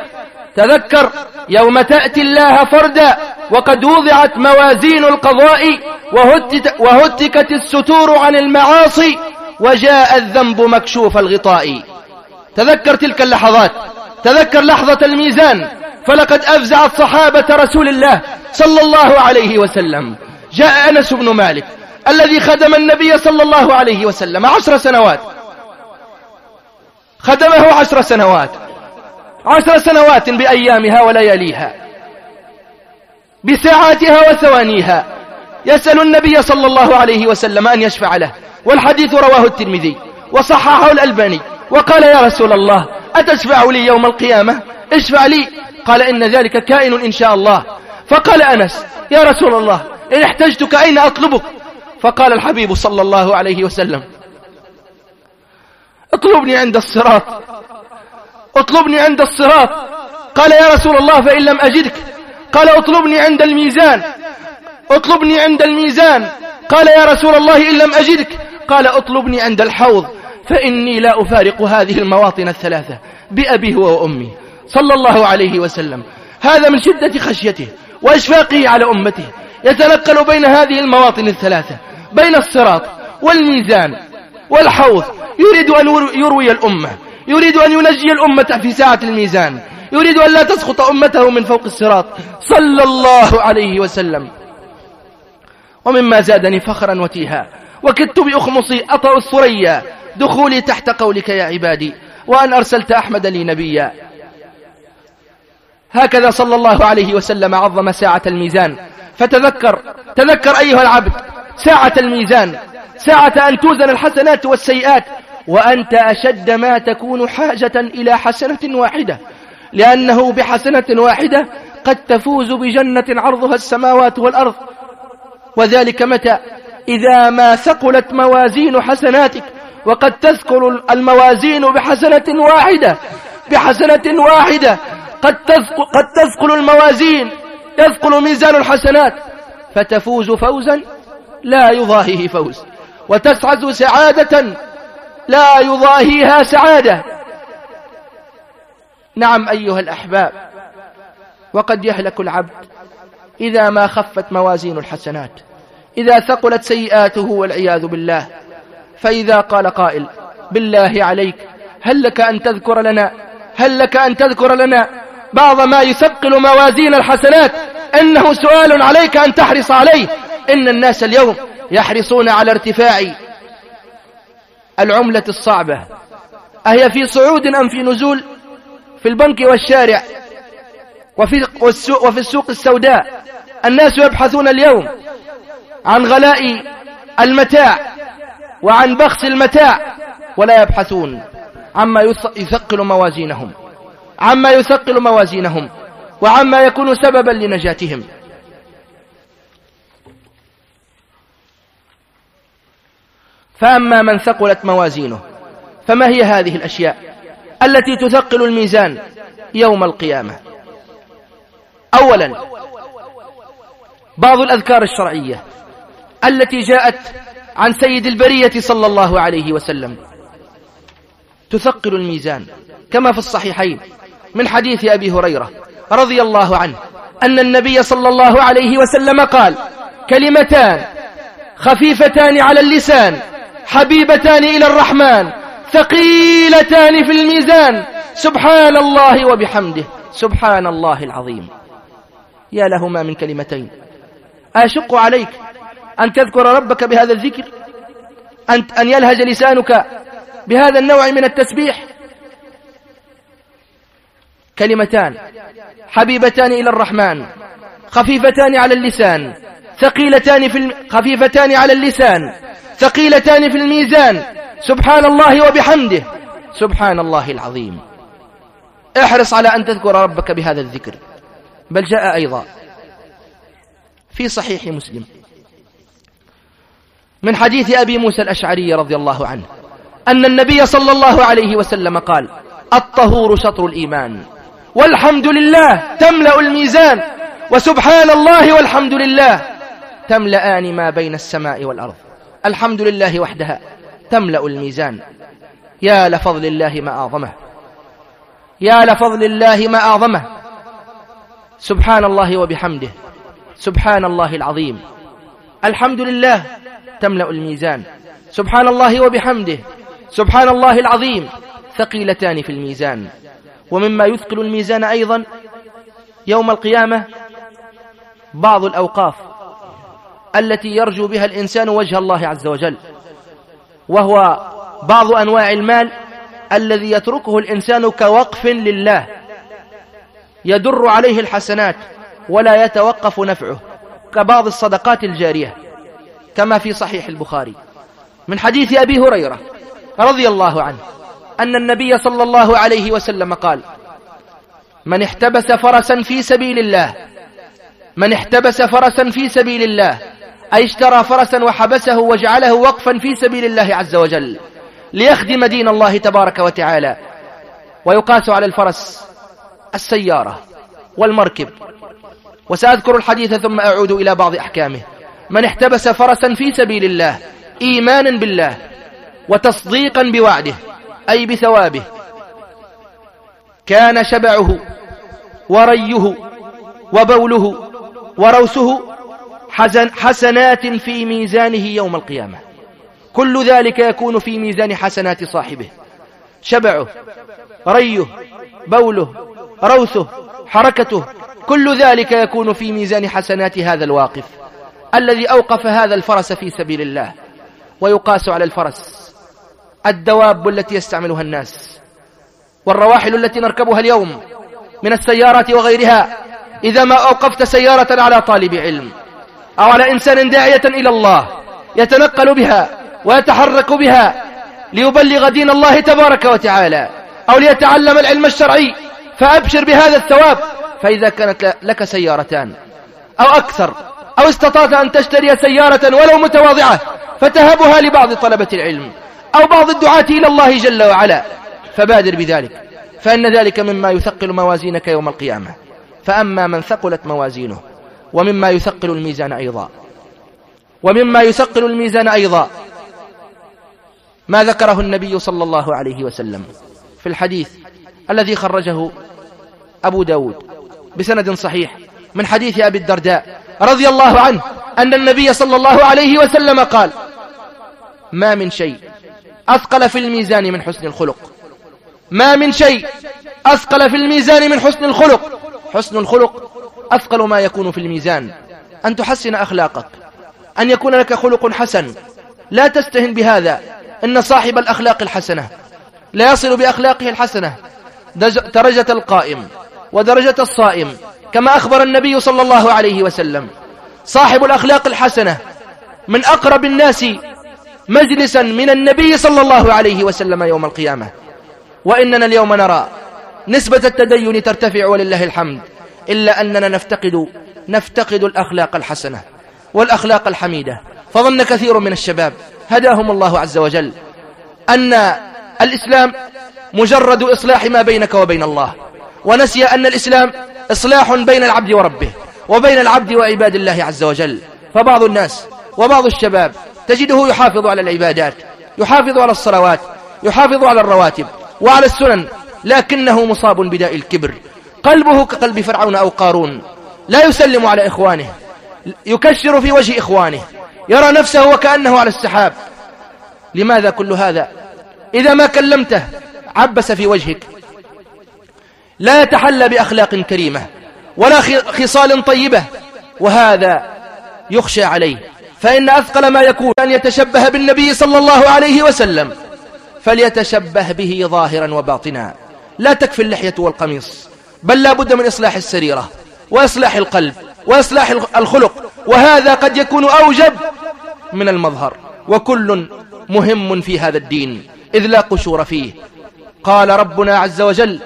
تذكر يوم تأتي الله فردا وقد وضعت موازين القضاء وهتكت الستور عن المعاصي وجاء الذنب مكشوف الغطاء. تذكر تلك اللحظات تذكر لحظة الميزان فلقد أفزعت صحابة رسول الله صلى الله عليه وسلم. جاء أنس بن مالك الذي خدم النبي صلى الله عليه وسلم عشر سنوات. خدمه عشر سنوات. عشر سنوات بأيامها ولياليها. بساعاتها وثوانيها. يسأل النبي صلى الله عليه وسلم أن يشفع له. والحديث رواه الترمذي. وصححه الألباني. وقال يا رسول الله أتشفع لي يوم القيامة؟ اشفع لي. قال إن ذلك كائن إن شاء الله. فقال أنس يا رسول الله إن احتجتك أين أطلبك؟ فقال الحبيب صلى الله عليه وسلم اطلبني عند الصراط. اطلبني عند الصراط. قال يا رسول الله فإن لم أجدك. قال اطلبني عند الميزان. اطلبني عند الميزان. قال يا رسول الله إن لم أجدك. قال اطلبني عند الحوض. فإني لا أفارق هذه المواطن الثلاثة بأبيه وأمي. صلى الله عليه وسلم. هذا من شدة خشيته وإشفاقه على أمته. يتنقل بين هذه المواطن الثلاثة بين الصراط والميزان والحوض. يريد أن يروي الأمة. يريد أن ينجي الأمة في ساعة الميزان. يريد أن لا تسقط أمته من فوق الصراط. صلى الله عليه وسلم. ومما زادني فخرا وتيها. وكدت بأخمصي أطأ الثريا. دخولي تحت قولك يا عبادي. وأن أرسلت أحمد لي نبيا. هكذا صلى الله عليه وسلم عظم ساعة الميزان. فتذكر تذكر أيها العبد ساعة الميزان. ساعة أن توزن الحسنات والسيئات. وأنت أشد ما تكون حاجة إلى حسنة واحدة. لأنه بحسنة واحدة قد تفوز بجنة عرضها السماوات والأرض. وذلك متى؟ إذا ما ثقلت موازين حسناتك وقد تثقل الموازين بحسنة واحدة. بحسنة واحدة قد تثقل, قد تثقل الموازين يثقل ميزان الحسنات. فتفوز فوزا لا يضاهيه فوز. وتسعد سعادة لا يضاهيها سعادة. نعم أيها الأحباب وقد يهلك العبد إذا ما خفت موازين الحسنات إذا ثقلت سيئاته والعياذ بالله. فإذا قال قائل بالله عليك هل لك أن تذكر لنا؟ هل لك أن تذكر لنا بعض ما يثقل موازين الحسنات؟ إنه سؤال عليك أن تحرص عليه. إن الناس اليوم يحرصون على ارتفاع العملة الصعبة. أهي في صعود أم في نزول؟ في البنك والشارع. وفي, والسوق وفي السوق السوداء. الناس يبحثون اليوم عن غلاء المتاع وعن بخس المتاع ولا يبحثون. عما يثقل موازينهم. عما يثقل موازينهم. وعما يكون سببا لنجاتهم. فأما من ثقلت موازينه فما هي هذه الأشياء التي تثقل الميزان يوم القيامة؟ أولا بعض الأذكار الشرعية التي جاءت عن سيد البرية صلى الله عليه وسلم. تثقل الميزان كما في الصحيحين من حديث أبي هريرة رضي الله عنه أن النبي صلى الله عليه وسلم قال كلمتان خفيفتان على اللسان حبيبتان إلى الرحمن ثقيلتان في الميزان. سبحان الله وبحمده. سبحان الله العظيم. يا لهما من كلمتين. أشق عليك أن تذكر ربك بهذا الذكر أن, أن يلهج لسانك بهذا النوع من التسبيح. كلمتان. حبيبتان إلى الرحمن. خفيفتان على اللسان. ثقيلتان في الم... خفيفتان على اللسان. ثقيلتان في الميزان. سبحان الله وبحمده. سبحان الله العظيم. احرص على أن تذكر ربك بهذا الذكر. بل جاء أيضا في صحيح مسلم. من حديث أبي موسى الأشعري رضي الله عنه. أن النبي صلى الله عليه وسلم قال الطهور شطر الإيمان. والحمد لله تملأ الميزان. وسبحان الله والحمد لله تملأان ما بين السماء والأرض. الحمد لله وحدها تملأ الميزان. يا لفضل الله ما أعظمه. يا لفضل الله ما أعظمه. سبحان الله وبحمده. سبحان الله العظيم. الحمد لله تملأ الميزان. سبحان الله وبحمده. سبحان الله العظيم. ثقيلتان في الميزان. ومما يثقل الميزان أيضا يوم القيامة بعض الأوقاف التي يرجو بها الإنسان وجه الله عز وجل وهو بعض أنواع المال الذي يتركه الإنسان كوقف لله يدر عليه الحسنات ولا يتوقف نفعه كبعض الصدقات الجارية كما في صحيح البخاري. من حديث أبي هريرة رضي الله عنه أن النبي صلى الله عليه وسلم قال من احتبس فرسا في سبيل الله من احتبس فرسا في سبيل الله أي اشترى فرسا وحبسه وجعله وقفا في سبيل الله عز وجل ليخدم دين الله تبارك وتعالى. ويقاس على الفرس السيارة والمركب. وسأذكر الحديث ثم أعود إلى بعض أحكامه. من احتبس فرسا في سبيل الله إيمانا بالله وتصديقا بوعده أي بثوابه كان شبعه وريه وبوله وروسه حسن حسنات في ميزانه يوم القيامة. كل ذلك يكون في ميزان حسنات صاحبه. شبعه ريه بوله روثه حركته كل ذلك يكون في ميزان حسنات هذا الواقف الذي أوقف هذا الفرس في سبيل الله. ويقاس على الفرس الدواب التي يستعملها الناس والرواحل التي نركبها اليوم من السيارات وغيرها. إذا ما أوقفت سيارة على طالب علم أو على إنسان داعية إلى الله يتنقل بها ويتحرك بها ليبلغ دين الله تبارك وتعالى أو ليتعلم العلم الشرعي فأبشر بهذا الثواب فإذا كانت لك سيارتان أو أكثر أو استطعت أن تشتري سيارة ولو متواضعة فتهبها لبعض طلبة العلم أو بعض الدعاة إلى الله جل وعلا فبادر بذلك فإن ذلك مما يثقل موازينك يوم القيامة. فأما من ثقلت موازينه ومما يثقل الميزان أيضا. ومما يثقل الميزان أيضا. ما ذكره النبي صلى الله عليه وسلم في الحديث الذي خرجه أبو داود بسند صحيح من حديث أبي الدرداء رضي الله عنه أن النبي صلى الله عليه وسلم قال ما من شيء أثقل في الميزان من حسن الخلق. ما من شيء أثقل في الميزان من حسن الخلق. حسن الخلق أثقل ما يكون في الميزان. أن تحسن أخلاقك. أن يكون لك خلق حسن. لا تستهن بهذا. إن صاحب الأخلاق الحسنة. لا يصل بأخلاقه الحسنة. درجة القائم. ودرجة الصائم. كما أخبر النبي صلى الله عليه وسلم. صاحب الأخلاق الحسنة. من أقرب الناس مجلسا من النبي صلى الله عليه وسلم يوم القيامة. وإننا اليوم نرى نسبة التدين ترتفع ولله الحمد. إلا أننا نفتقد نفتقد الأخلاق الحسنة والأخلاق الحميدة. فظن كثير من الشباب هداهم الله عز وجل أن الإسلام مجرد إصلاح ما بينك وبين الله ونسي أن الإسلام إصلاح بين العبد وربه وبين العبد وعباد الله عز وجل. فبعض الناس وبعض الشباب تجده يحافظ على العبادات يحافظ على الصلوات يحافظ على الرواتب وعلى السنن لكنه مصاب بداء الكبر. قلبه كقلب فرعون أو قارون. لا يسلم على إخوانه. يكشر في وجه إخوانه. يرى نفسه وكأنه على السحاب. لماذا كل هذا؟ إذا ما كلمته عبس في وجهك. لا يتحلى بأخلاق كريمة ولا خصال طيبة. وهذا يخشى عليه. فإن أثقل ما يكون أن يتشبه بالنبي صلى الله عليه وسلم. فليتشبه به ظاهرا وباطنا. لا تكفي اللحية والقميص. بل لا بد من إصلاح السريرة وإصلاح القلب وإصلاح الخلق وهذا قد يكون أوجب من المظهر. وكل مهم في هذا الدين إذ لا قشور فيه. قال ربنا عز وجل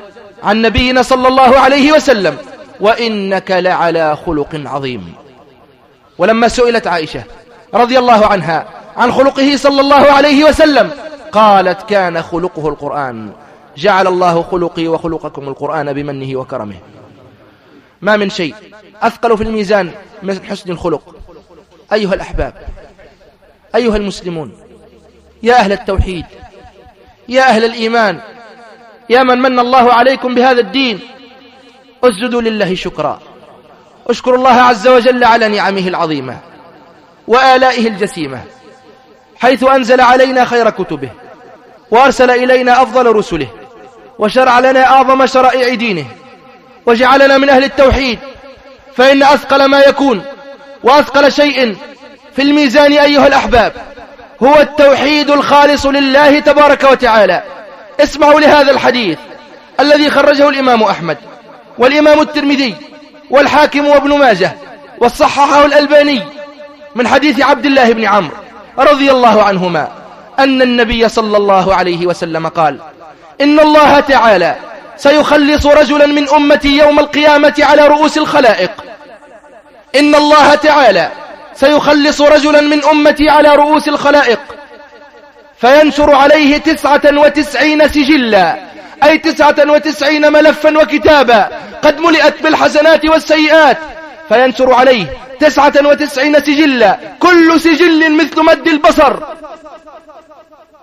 عن نبينا صلى الله عليه وسلم وإنك لعلى خلق عظيم. ولما سئلت عائشة رضي الله عنها عن خلقه صلى الله عليه وسلم قالت كان خلقه القرآن. جعل الله خلقي وخلقكم القرآن بمنه وكرمه. ما من شيء. أثقل في الميزان من حسن الخلق. أيها الأحباب. أيها المسلمون. يا أهل التوحيد. يا أهل الإيمان. يا من من الله عليكم بهذا الدين. اسجدوا لله شكرا. اشكروا الله عز وجل على نعمه العظيمة وآلائه الجسيمة حيث أنزل علينا خير كتبه وأرسل إلينا أفضل رسله. وشرع لنا أعظم شرائع دينه وجعلنا من أهل التوحيد فإن أثقل ما يكون وأثقل شيء في الميزان أيها الأحباب هو التوحيد الخالص لله تبارك وتعالى. اسمعوا لهذا الحديث الذي خرجه الإمام أحمد والإمام الترمذي والحاكم وابن ماجه وصححه الألباني من حديث عبد الله بن عمرو رضي الله عنهما أن النبي صلى الله عليه وسلم قال إن الله تعالى سيخلص رجلا من أمتي يوم القيامة على رؤوس الخلائق. إن الله تعالى سيخلص رجلا من أمتي على رؤوس الخلائق. فينشر عليه تسعة وتسعين سجلا أي تسعة وتسعين ملفا وكتابا قد ملئت بالحسنات والسيئات. فينشر عليه تسعة وتسعين سجلا كل سجل مثل مد البصر.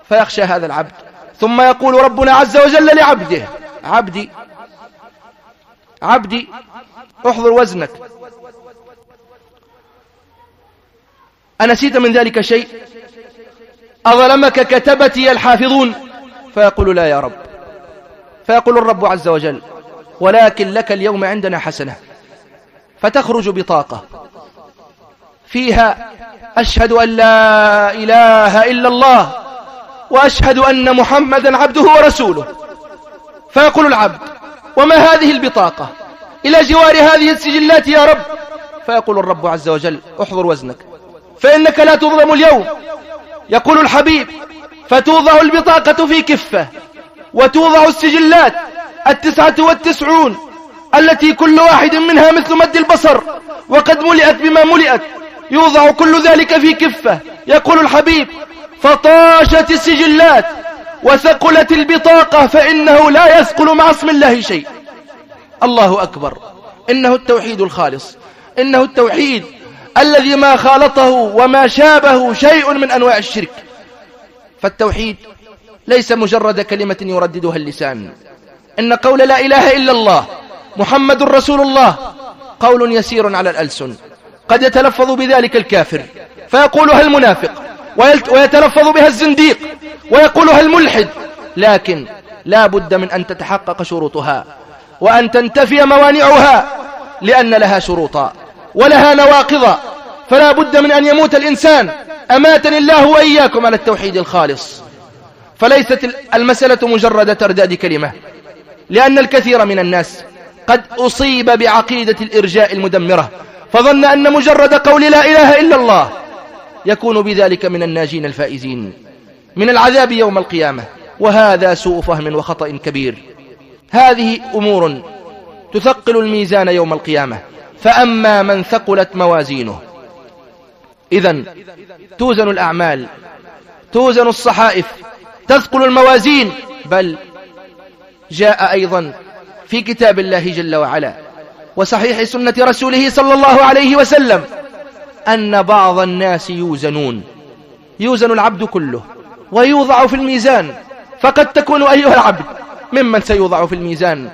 فيخشى هذا العبد ثم يقول ربنا عز وجل لعبده عبدي عبدي احضر وزنك. أنسيت من ذلك شيء؟ أظلمك كتبتي الحافظون؟ فيقول لا يا رب. فيقول الرب عز وجل ولكن لك اليوم عندنا حسنة فتخرج بطاقة فيها أشهد أن لا إله إلا الله وأشهد أن محمدا عبده ورسوله. فيقول العبد وما هذه البطاقة؟ إلى جوار هذه السجلات يا رب. فيقول الرب عز وجل احضر وزنك فإنك لا تظلم اليوم. يقول الحبيب فتوضع البطاقة في كفة وتوضع السجلات التسعة والتسعون التي كل واحد منها مثل مد البصر وقد ملئت بما ملئت يوضع كل ذلك في كفة. يقول الحبيب فطاشت السجلات وثقلت البطاقة فإنه لا يثقل مع اسم الله شيء. الله أكبر. إنه التوحيد الخالص. إنه التوحيد الذي ما خالطه وما شابه شيء من أنواع الشرك. فالتوحيد ليس مجرد كلمة يرددها اللسان. إن قول لا إله إلا الله محمد رسول الله قول يسير على الألسن. قد يتلفظ بذلك الكافر. فيقولها المنافق ويتلفظ بها الزنديق ويقولها الملحد لكن لا بد من أن تتحقق شروطها وأن تنتفي موانعها لأن لها شروطا ولها نواقضا. فلا بد من أن يموت الإنسان. أماتني الله وإياكم على التوحيد الخالص. فليست المسألة مجرد ترداد كلمة لأن الكثير من الناس قد أصيب بعقيدة الإرجاء المدمرة فظن أن مجرد قول لا إله إلا الله يكون بذلك من الناجين الفائزين من العذاب يوم القيامة. وهذا سوء فهم وخطأ كبير. هذه أمور تثقل الميزان يوم القيامة. فأما من ثقلت موازينه إذا توزن الأعمال توزن الصحائف تثقل الموازين. بل جاء أيضا في كتاب الله جل وعلا وصحيح سنة رسوله صلى الله عليه وسلم أن بعض الناس يوزنون. يوزن العبد كله ويوضع في الميزان. فقد تكون أيها العبد ممن سيوضع في الميزان.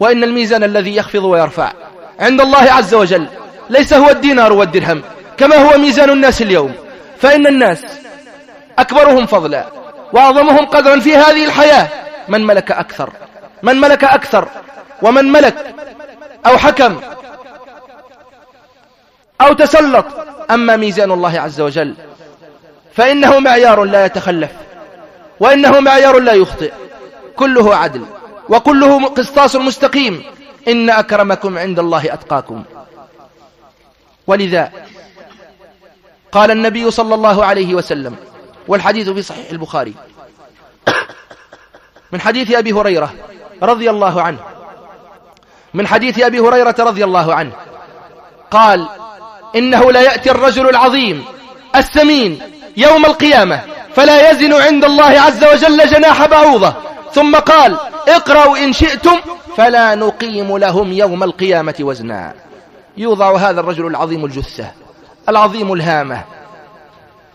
وإن الميزان الذي يخفض ويرفع عند الله عز وجل ليس هو الدينار والدرهم كما هو ميزان الناس اليوم. فإن الناس أكبرهم فضلا وأعظمهم قدرا في هذه الحياة. من ملك أكثر؟ من ملك أكثر؟ ومن ملك أو حكم؟ أو تسلط. أما ميزان الله عز وجل فإنه معيار لا يتخلف وإنه معيار لا يخطئ كله عدل وكله قسطاس مستقيم. إن أكرمكم عند الله أتقاكم. ولذا قال النبي صلى الله عليه وسلم والحديث في صحيح البخاري <coughs> من حديث أبي هريرة رضي الله عنه من حديث أبي هريرة رضي الله عنه قال إنه لا يأتي الرجل العظيم السمين يوم القيامة فلا يزن عند الله عز وجل جناح بعوضة ثم قال اقرأوا إن شئتم فلا نقيم لهم يوم القيامة وزنا. يوضع هذا الرجل العظيم الجثة العظيم الهامة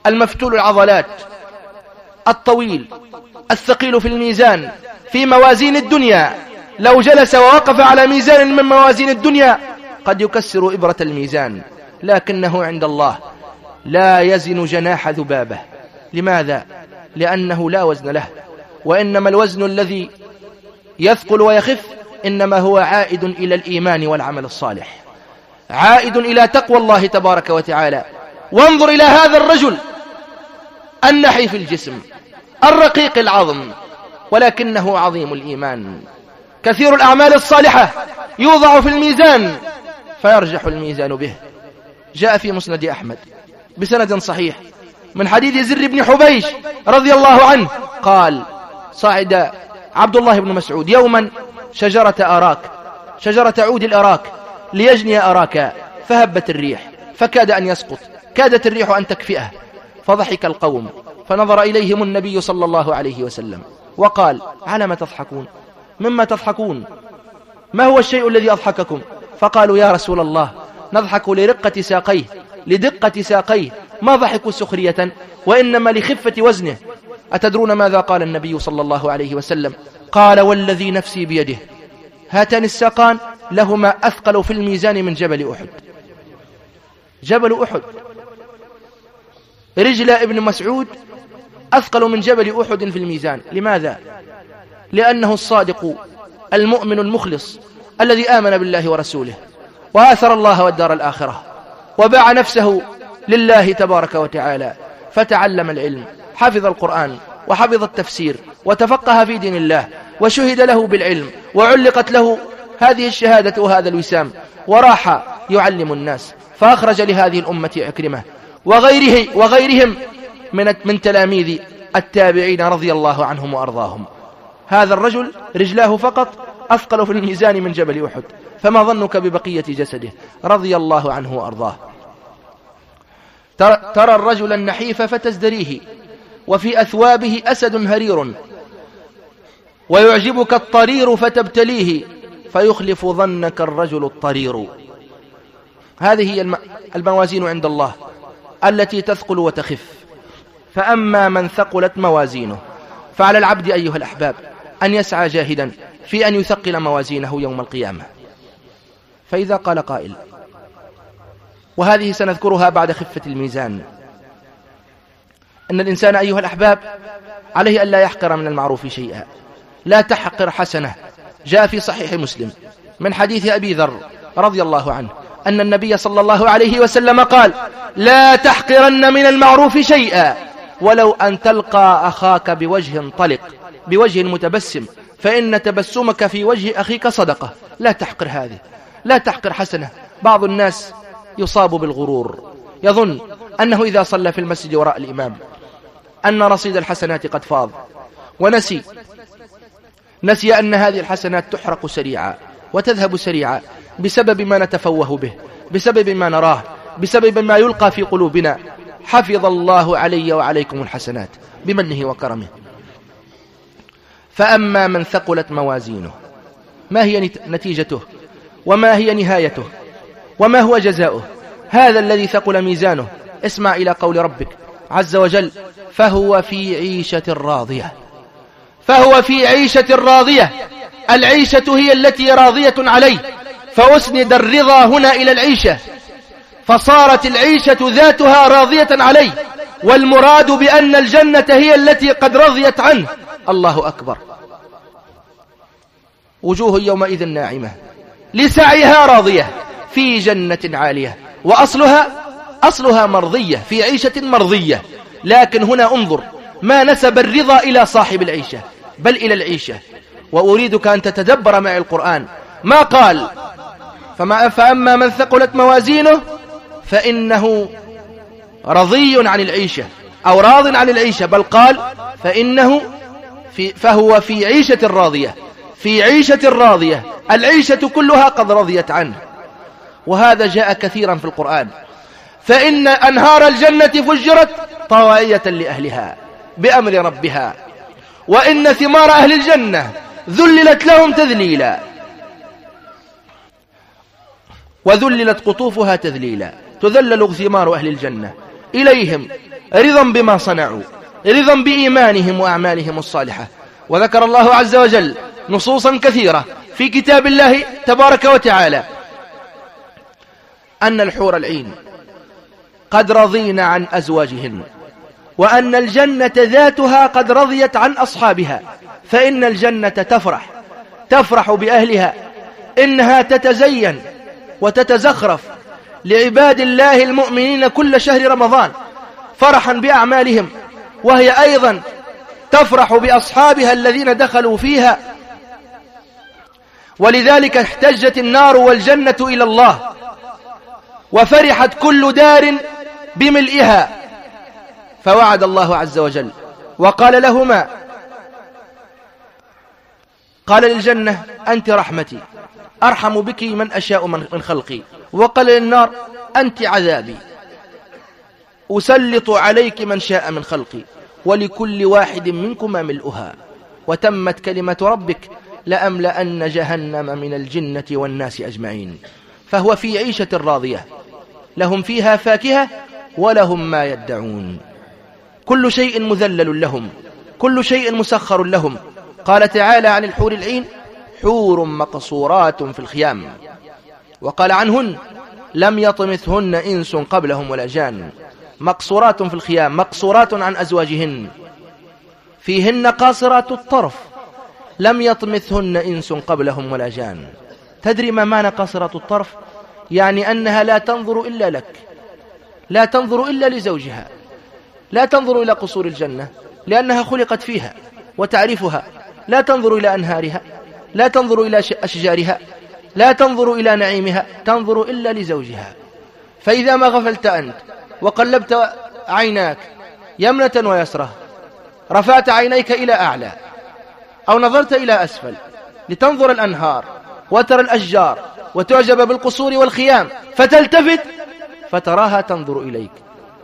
المفتول العضلات الطويل الثقيل في الميزان في موازين الدنيا. لو جلس ووقف على ميزان من موازين الدنيا قد يكسر إبرة الميزان. لكنه عند الله. لا يزن جناح ذبابة. لماذا؟ لأنه لا وزن له. وإنما الوزن الذي يثقل ويخف إنما هو عائد إلى الإيمان والعمل الصالح. عائد إلى تقوى الله تبارك وتعالى. وانظر إلى هذا الرجل النحي في الجسم الرقيق العظم ولكنه عظيم الإيمان. كثير الأعمال الصالحة يوضع في الميزان فيرجح الميزان به. جاء في مسند أحمد بسند صحيح. من حديث زر بن حبيش رضي الله عنه قال صعد عبد الله بن مسعود يوما شجرة أراك شجرة عود الأراك ليجني أراك فهبت الريح فكاد أن يسقط كادت الريح أن تكفئه فضحك القوم فنظر إليهم النبي صلى الله عليه وسلم وقال على ما تضحكون؟ مما تضحكون؟ ما هو الشيء الذي أضحككم؟ فقالوا يا رسول الله نضحك لرقة ساقيه لدقة ساقيه ما ضحكوا سخرية وإنما لخفة وزنه. أتدرون ماذا قال النبي صلى الله عليه وسلم؟ قال والذي نفسي بيده. هاتان الساقان لهما أثقل في الميزان من جبل أحد. جبل أحد. رجل ابن مسعود أثقل من جبل أحد في الميزان. لماذا؟ لأنه الصادق المؤمن المخلص الذي آمن بالله ورسوله. وآثر الله والدار الآخرة وباع نفسه لله تبارك وتعالى فتعلم العلم حفظ القرآن وحفظ التفسير وتفقه في دين الله وشهد له بالعلم وعلقت له هذه الشهادة وهذا الوسام وراح يعلم الناس فأخرج لهذه الأمة عكرمة وغيره وغيرهم من من تلاميذ التابعين رضي الله عنهم وأرضاهم. هذا الرجل رجلاه فقط أثقل في الميزان من جبل أحد. فما ظنك ببقية جسده؟ رضي الله عنه وأرضاه. ترى الرجل النحيف فتزدريه وفي أثوابه أسد هرير ويعجبك الطرير فتبتليه فيخلف ظنك الرجل الطرير. هذه هي الموازين عند الله التي تثقل وتخف. فأما من ثقلت موازينه فعلى العبد أيها الأحباب أن يسعى جاهدا في أن يثقل موازينه يوم القيامة. فإذا قال قائل. وهذه سنذكرها بعد خفة الميزان. أن الإنسان أيها الأحباب عليه أن لا يحقر من المعروف شيئا. لا تحقر حسنة. جاء في صحيح مسلم من حديث أبي ذر رضي الله عنه أن النبي صلى الله عليه وسلم قال لا تحقرن من المعروف شيئا. ولو أن تلقى أخاك بوجه طلق بوجه متبسم فإن تبسمك في وجه أخيك صدقة. لا تحقر هذه. لا تحقر حسنة. بعض الناس يصاب بالغرور. يظن أنه إذا صلى في المسجد وراء الإمام أن رصيد الحسنات قد فاض. ونسي. نسي أن هذه الحسنات تحرق سريعا وتذهب سريعا بسبب ما نتفوه به بسبب ما نراه بسبب ما يلقى في قلوبنا. حفظ الله علي وعليكم الحسنات بمنه وكرمه. فأما من ثقلت موازينه ما هي نتيجته؟ وما هي نهايته وما هو جزاؤه. هذا الذي ثقل ميزانه. اسمع إلى قول ربك. عز وجل فهو في عيشة راضية. فهو في عيشة راضية. العيشة هي التي راضية عليه. فأسند الرضا هنا إلى العيشة. فصارت العيشة ذاتها راضية عليه. والمراد بأن الجنة هي التي قد رضيت عنه. الله أكبر. وجوه يومئذ ناعمة. لسعيها راضية في جنة عالية وأصلها أصلها مرضية في عيشة مرضية. لكن هنا انظر ما نسب الرضا إلى صاحب العيشة بل إلى العيشة. وأريدك أن تتدبر معي القرآن. ما قال؟ فما فأما من ثقلت موازينه فإنه رضي عن العيشة أو راض عن العيشة بل قال فإنه في فهو في عيشة راضية. في عيشة راضية. العيشة كلها قد رضيت عنه. وهذا جاء كثيرا في القرآن. فإن أنهار الجنة فجرت طوائية لأهلها بأمر ربها. وإن ثمار أهل الجنة ذللت لهم تذليلا. وذللت قطوفها تذليلا. تذلل ثمار أهل الجنة. إليهم رضا بما صنعوا رضا بإيمانهم وأعمالهم الصالحة. وذكر الله عز وجل نصوصا كثيرة في كتاب الله تبارك وتعالى. أن الحور العين قد رضين عن أزواجهن وأن الجنة ذاتها قد رضيت عن أصحابها فإن الجنة تفرح تفرح بأهلها إنها تتزين وتتزخرف لعباد الله المؤمنين كل شهر رمضان فرحا بأعمالهم وهي أيضا تفرح بأصحابها الذين دخلوا فيها ولذلك احتجت النار والجنة إلى الله وفرحت كل دار بملئها فوعد الله عز وجل. وقال لهما قال للجنة أنت رحمتي أرحم بك من أشاء من خلقي. وقال للنار أنت عذابي أسلط عليك من شاء من خلقي ولكل واحد منكما ملؤها. وتمت كلمة ربك لأملأن جهنم من الجنة والناس أجمعين. فهو في عيشة راضية. لهم فيها فاكهة ولهم ما يدعون. كل شيء مذلل لهم. كل شيء مسخر لهم. قال تعالى عن الحور العين حور مقصورات في الخيام. وقال عنهن لم يطمثهن إنس قبلهم ولا جان. مقصورات في الخيام. مقصورات عن أزواجهن. فيهن قاصرات الطرف. لم يطمثهن إنس قبلهم ولا جان. تدري ما معنى قاصرات الطرف؟ يعني أنها لا تنظر إلا لك لا تنظر إلا لزوجها لا تنظر إلى قصور الجنة لأنها خلقت فيها وتعرفها لا تنظر إلى أنهارها لا تنظر إلى أشجارها لا تنظر إلى نعيمها تنظر إلا لزوجها. فإذا ما غفلت أنت وقلبت عيناك يمنة ويسرة رفعت عينيك إلى أعلى أو نظرت إلى أسفل لتنظر الأنهار وترى الأشجار وتعجب بالقصور والخيام فتلتفت فتراها تنظر إليك.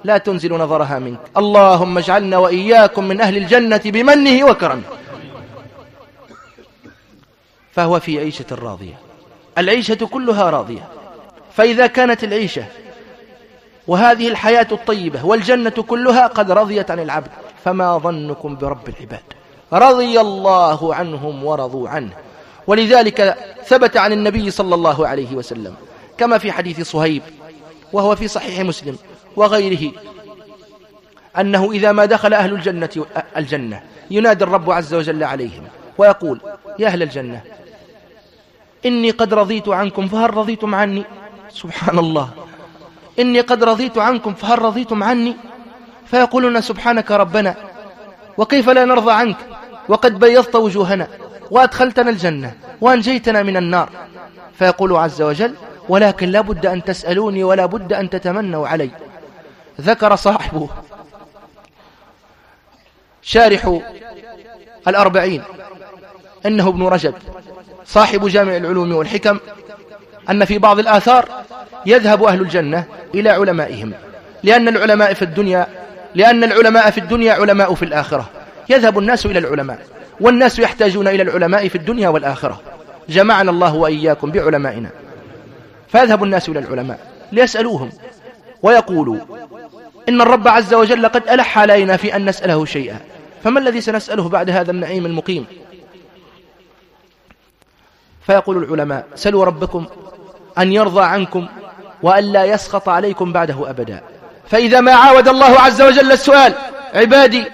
لا تنزل نظرها منك. اللهم اجعلنا وإياكم من أهل الجنة بمنه وكرمه. فهو في عيشة راضية. العيشة كلها راضية. فإذا كانت العيشة وهذه الحياة الطيبة والجنة كلها قد رضيت عن العبد فما ظنكم برب العباد. رضي الله عنهم ورضوا عنه. ولذلك ثبت عن النبي صلى الله عليه وسلم كما في حديث صهيب وهو في صحيح مسلم وغيره أنه إذا ما دخل أهل الجنة الجنة ينادي الرب عز وجل عليهم ويقول يا أهل الجنة إني قد رضيت عنكم فهل رضيتم عني؟ سبحان الله. إني قد رضيت عنكم فهل رضيتم عني؟ فيقولون سبحانك ربنا وكيف لا نرضى عنك؟ وقد بيضت وجوهنا وأدخلتنا الجنة وأنجيتنا من النار. فيقول عز وجل ولكن لا بد أن تسألوني ولا بد أن تتمنوا علي. ذكر صاحبه شارح الأربعين إنه ابن رجب صاحب جامع العلوم والحكم أن في بعض الآثار يذهب أهل الجنة إلى علمائهم لأن العلماء في الدنيا لأن العلماء في الدنيا علماء في الآخرة. يذهب الناس إلى العلماء والناس يحتاجون إلى العلماء في الدنيا والآخرة. جمعنا الله وإياكم بعلمائنا. فيذهب الناس إلى العلماء ليسألوهم ويقولوا إن الرب عز وجل قد ألح علينا في أن نسأله شيئا. فما الذي سنسأله بعد هذا النعيم المقيم؟ فيقول العلماء سلوا ربكم أن يرضى عنكم وأن لا يسخط عليكم بعده أبدا. فإذا ما عاود الله عز وجل السؤال عبادي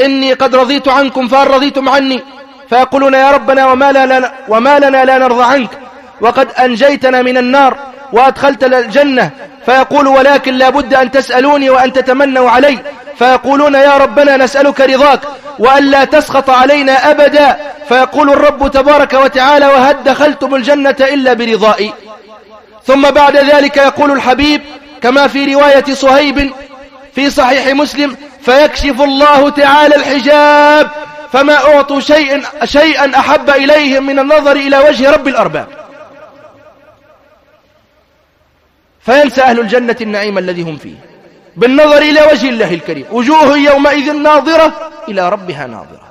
إني قد رضيت عنكم فهل رضيتم عني؟ فيقولون يا ربنا وما لنا, وما لنا لا نرضى عنك. وقد أنجيتنا من النار وأدخلتنا الجنة. فيقول ولكن لا بد أن تسألوني وأن تتمنوا علي. فيقولون يا ربنا نسألك رضاك وأن لا تسخط علينا أبدا. فيقول الرب تبارك وتعالى وهل دخلتم الجنة إلا برضائي. ثم بعد ذلك يقول الحبيب كما في رواية صهيب في صحيح مسلم فيكشف الله تعالى الحجاب فما أعطوا شيئا, شيئا أحب إليهم من النظر إلى وجه رب الأرباب. فينسى أهل الجنة النعيم الذي هم فيه. بالنظر إلى وجه الله الكريم. وجوه يومئذ ناظرة إلى ربها ناظرة.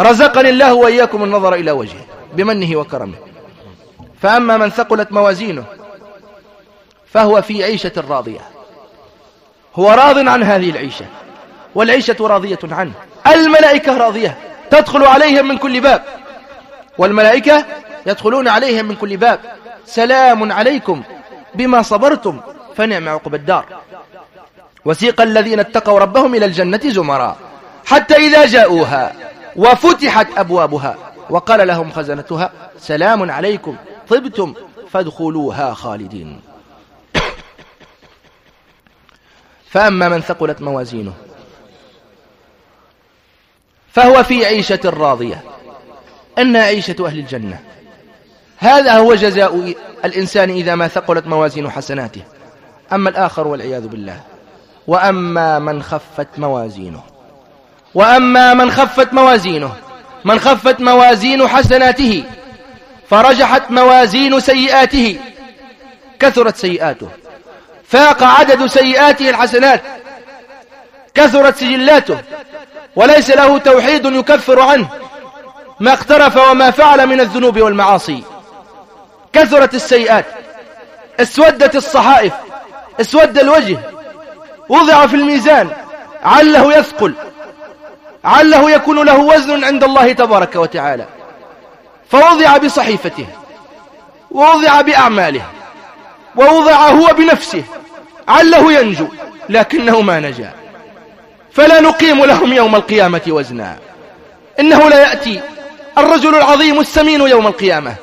رزقني الله وإياكم النظر إلى وجهه بمنه وكرمه. فأما من ثقلت موازينه فهو في عيشة راضية. هو راض عن هذه العيشة والعيشة راضية عنه. الملائكة راضية تدخل عليهم من كل باب. والملائكة يدخلون عليهم من كل باب. سلام عليكم بما صبرتم فنعم عقب الدار. وسيق الذين اتقوا ربهم إلى الجنة زمرا حتى إذا جاءوها وفتحت أبوابها وقال لهم خزنتها سلام عليكم طبتم فادخلوها خالدين. فأما من ثقلت موازينه. فهو في عيشة راضية. أن عيشة أهل الجنة. هذا هو جزاء الإنسان إذا ما ثقلت موازين حسناته. أما الآخر والعياذ بالله. وأما من خفت موازينه. وأما من خفت موازينه. من خفت موازين حسناته. فرجحت موازين سيئاته. كثرت سيئاته. فاق عدد سيئاته الحسنات. كثرت سجلاته. وليس له توحيد يكفر عنه. ما اقترف وما فعل من الذنوب والمعاصي. كثرت السيئات. اسودت الصحائف. اسود الوجه. وضع في الميزان. عله يثقل. عله يكون له وزن عند الله تبارك وتعالى. فوضع بصحيفته. ووضع بأعماله. ووضع هو بنفسه. عله ينجو لكنه ما نجا. فلا نقيم لهم يوم القيامة وزنا. إنه لا يأتي الرجل العظيم السمين يوم القيامة.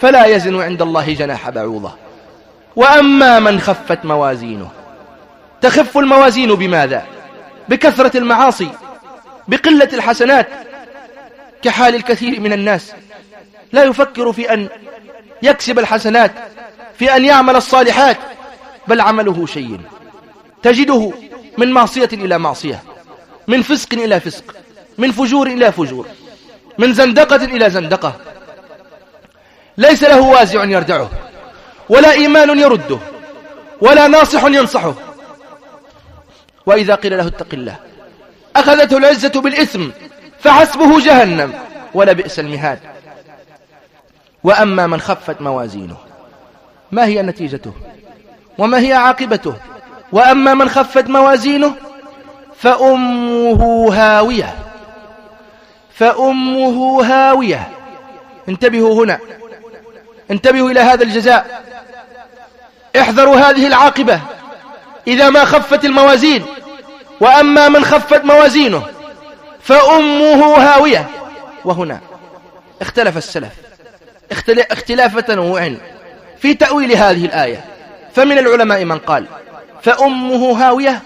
فلا يزن عند الله جناح بعوضة. وأما من خفت موازينه. تخف الموازين بماذا؟ بكثرة المعاصي بقلة الحسنات كحال الكثير من الناس. لا يفكر في أن يكسب الحسنات في أن يعمل الصالحات. بل عمله شيء. تجده من معصية إلى معصية من فسق إلى فسق من فجور إلى فجور من زندقة إلى زندقة. ليس له وازع يردعه ولا إيمان يرده ولا ناصح ينصحه. وإذا قيل له اتق الله أخذته العزة بالإثم فحسبه جهنم ولا بئس المهاد. وأما من خفت موازينه ما هي نتيجته؟ وما هي عاقبته؟ وأما من خفت موازينه فأمه هاوية. فأمه هاوية. انتبهوا هنا. انتبهوا إلى هذا الجزاء. احذروا هذه العاقبة. إذا ما خفت الموازين. وأما من خفت موازينه فأمه هاوية. وهنا اختلف السلف. اختلاف تنوع في تأويل هذه الآية. فمن العلماء من قال فأمه هاوية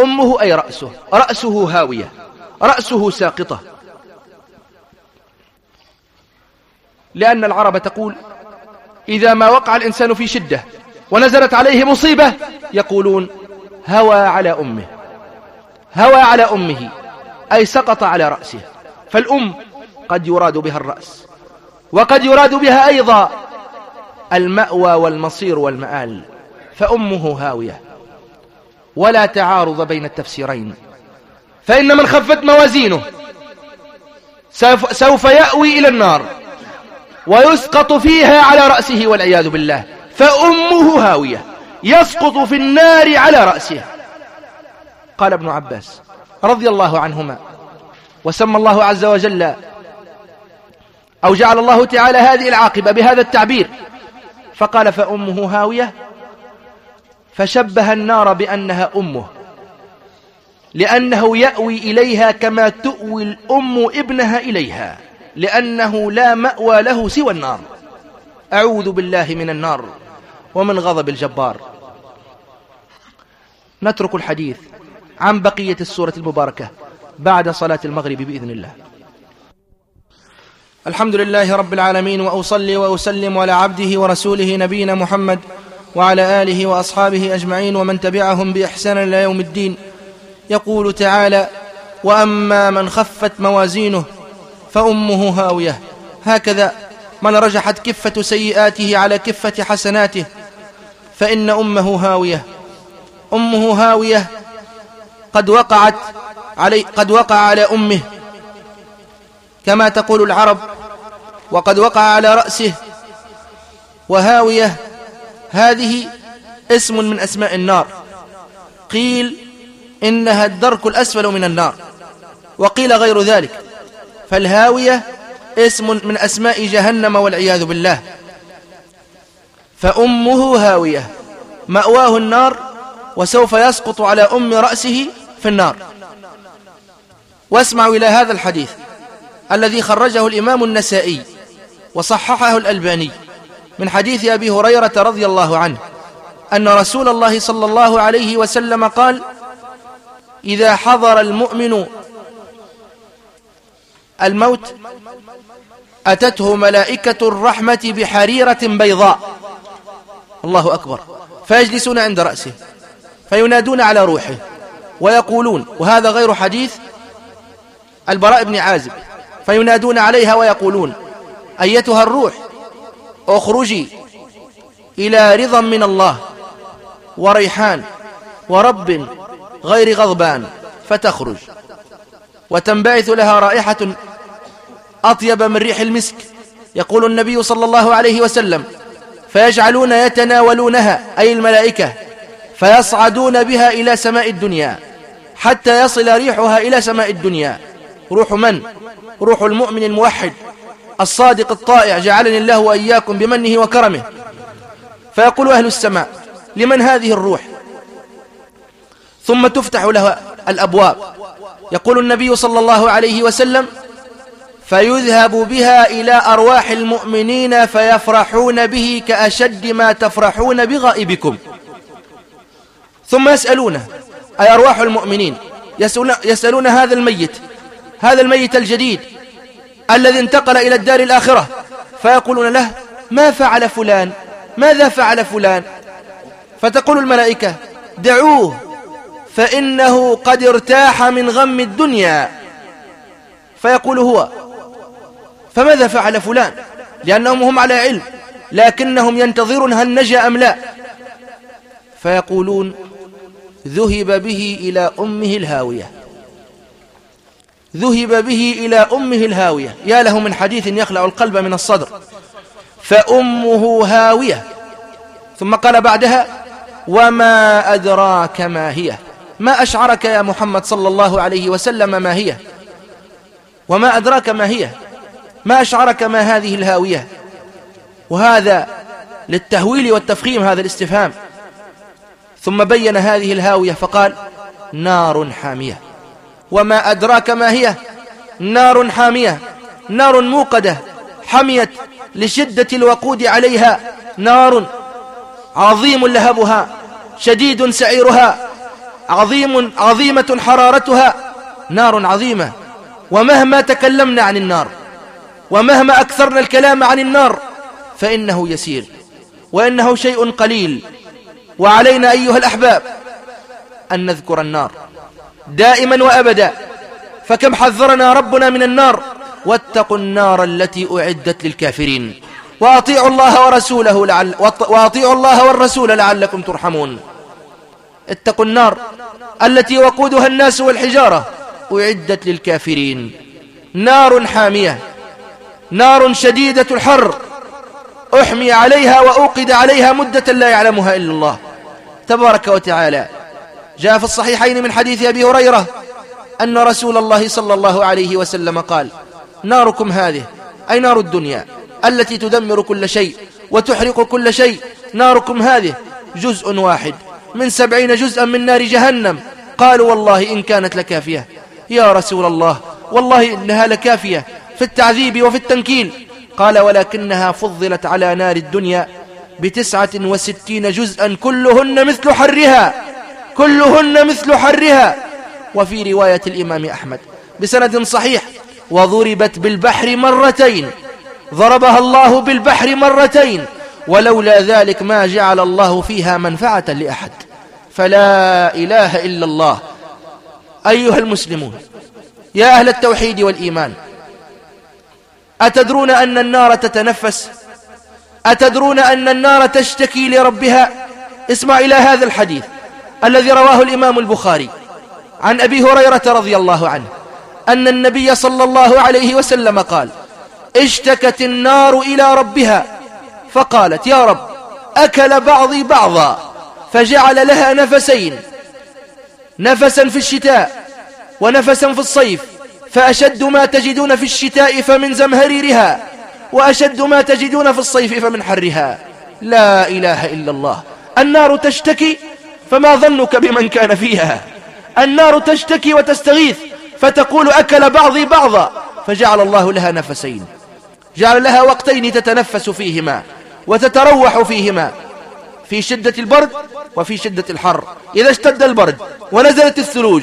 أمه أي رأسه؟ رأسه هاوية رأسه ساقطة. لأن العرب تقول إذا ما وقع الإنسان في شدة ونزلت عليه مصيبة يقولون هوى على أمه. هوى على أمه أي سقط على رأسه. فالأم قد يراد بها الرأس وقد يراد بها أيضا المأوى والمصير والمآل فأمه هاوية. ولا تعارض بين التفسيرين فإن من خفت موازينه سوف, يأوي إلى النار ويسقط فيها على رأسه والعياذ بالله. فأمه هاوية يسقط في النار على رأسه. قال ابن عباس رضي الله عنهما وسمى الله عز وجل أو جعل الله تعالى هذه العاقبة بهذا التعبير. فقال فأمه هاوية فشبه النار بأنها أمه لأنه يأوي إليها كما تؤوي الأم ابنها إليها لأنه لا مأوى له سوى النار. أعوذ بالله من النار ومن غضب الجبار. نترك الحديث عن بقية السورة المباركة بعد صلاة المغرب بإذن الله. الحمد لله رب العالمين وأصلي وأسلم على عبده ورسوله نبينا محمد وعلى آله وأصحابه أجمعين ومن تبعهم بإحسان إلى يوم الدين. يقول تعالى وأما من خفت موازينه فأمه هاوية. هكذا من رجحت كفة سيئاته على كفة حسناته فإن أمه هاوية. أمه هاوية قد وقعت علي قد وقع على أمه كما تقول العرب وقد وقع على رأسه وهاوية هذه اسم من أسماء النار. قيل إنها الدرك الأسفل من النار وقيل غير ذلك. فالهاوية اسم من أسماء جهنم والعياذ بالله. فأمه هاوية مأواه النار وسوف يسقط على أم رأسه في النار. واسمعوا إلى هذا الحديث. الذي خرجه الإمام النسائي وصححه الألباني من حديث أبي هريرة رضي الله عنه أن رسول الله صلى الله عليه وسلم قال إذا حضر المؤمن الموت أتته ملائكة الرحمة بحريرة بيضاء. الله أكبر. فيجلسون عند رأسه فينادون على روحه ويقولون وهذا غير حديث البراء بن عازب. فينادون عليها ويقولون أيتها الروح؟ اخرجي إلى رضا من الله وريحان ورب غير غضبان فتخرج. وتنبعث لها رائحة أطيب من ريح المسك. يقول النبي صلى الله عليه وسلم فيجعلون يتناولونها أي الملائكة فيصعدون بها إلى سماء الدنيا حتى يصل ريحها إلى سماء الدنيا. روح من؟ روح المؤمن الموحد الصادق الطائع جعلني الله وإياكم بمنه وكرمه. فيقول أهل السماء لمن هذه الروح؟ ثم تفتح لها الأبواب. يقول النبي صلى الله عليه وسلم فيذهب بها إلى أرواح المؤمنين فيفرحون به كأشد ما تفرحون بغائبكم. ثم يسألونه أي أرواح المؤمنين يسألون, يسألون هذا الميت هذا الميت الجديد الذي انتقل إلى الدار الآخرة. فيقولون له ما فعل فلان؟ ماذا فعل فلان؟ فتقول الملائكة دعوه فإنه قد ارتاح من غم الدنيا. فيقول هو فماذا فعل فلان؟ لأنهم هم على علم لكنهم ينتظرون هل نجا أم لا. فيقولون ذهب به إلى أمه الهاوية. ذهب به إلى أمه الهاوية. يا له من حديث يخلع القلب من الصدر. فأمه هاوية. ثم قال بعدها وما أدراك ما هي؟ ما أشعرك يا محمد صلى الله عليه وسلم ما هي؟ وما أدراك ما هي؟ ما أشعرك ما هذه الهاوية؟ وهذا للتهويل والتفخيم هذا الاستفهام. ثم بين هذه الهاوية فقال نار حامية. وما أدراك ما هي؟ نار حامية نار موقدة حميت لشدة الوقود عليها نار عظيم لهبها شديد سعيرها عظيم عظيمة حرارتها نار عظيمة. ومهما تكلمنا عن النار ومهما أكثرنا الكلام عن النار فإنه يسير وإنه شيء قليل. وعلينا أيها الأحباب أن نذكر النار. دائما وأبدا. فكم حذرنا ربنا من النار. واتقوا النار التي أعدت للكافرين. وأطيعوا الله ورسوله لعل وأطيعوا الله والرسول لعلكم ترحمون. اتقوا النار التي وقودها الناس والحجارة. أعدت للكافرين. نار حامية. نار شديدة الحر. أحمي عليها وأوقد عليها مدة لا يعلمها إلا الله. تبارك وتعالى. جاء في الصحيحين من حديث أبي هريرة أن رسول الله صلى الله عليه وسلم قال ناركم هذه أي نار الدنيا التي تدمر كل شيء وتحرق كل شيء ناركم هذه جزء واحد من سبعين جزءا من نار جهنم. قالوا والله إن كانت لكافية. يا رسول الله والله إنها لكافية في التعذيب وفي التنكيل. قال ولكنها فضلت على نار الدنيا بتسعة وستين جزءا كلهن مثل حرها. كلهن مثل حرها. وفي رواية الإمام أحمد بسند صحيح وضربت بالبحر مرتين ضربها الله بالبحر مرتين ولولا ذلك ما جعل الله فيها منفعة لأحد. فلا إله إلا الله. أيها المسلمون يا أهل التوحيد والإيمان أتدرون أن النار تتنفس؟ أتدرون أن النار تشتكي لربها؟ اسمع إلى هذا الحديث. الذي رواه الإمام البخاري عن أبي هريرة رضي الله عنه أن النبي صلى الله عليه وسلم قال اشتكت النار إلى ربها. فقالت يا رب أكل بعضي بعضا فجعل لها نفسين نفسا في الشتاء ونفسا في الصيف فأشد ما تجدون في الشتاء فمن زمهريرها وأشد ما تجدون في الصيف فمن حرها. لا إله إلا الله. النار تشتكي فما ظنك بمن كان فيها. النار تشتكي وتستغيث فتقول أكل بعضي بعضا فجعل الله لها نفسين. جعل لها وقتين تتنفس فيهما وتتروح فيهما في شدة البرد وفي شدة الحر. إذا اشتد البرد ونزلت الثلوج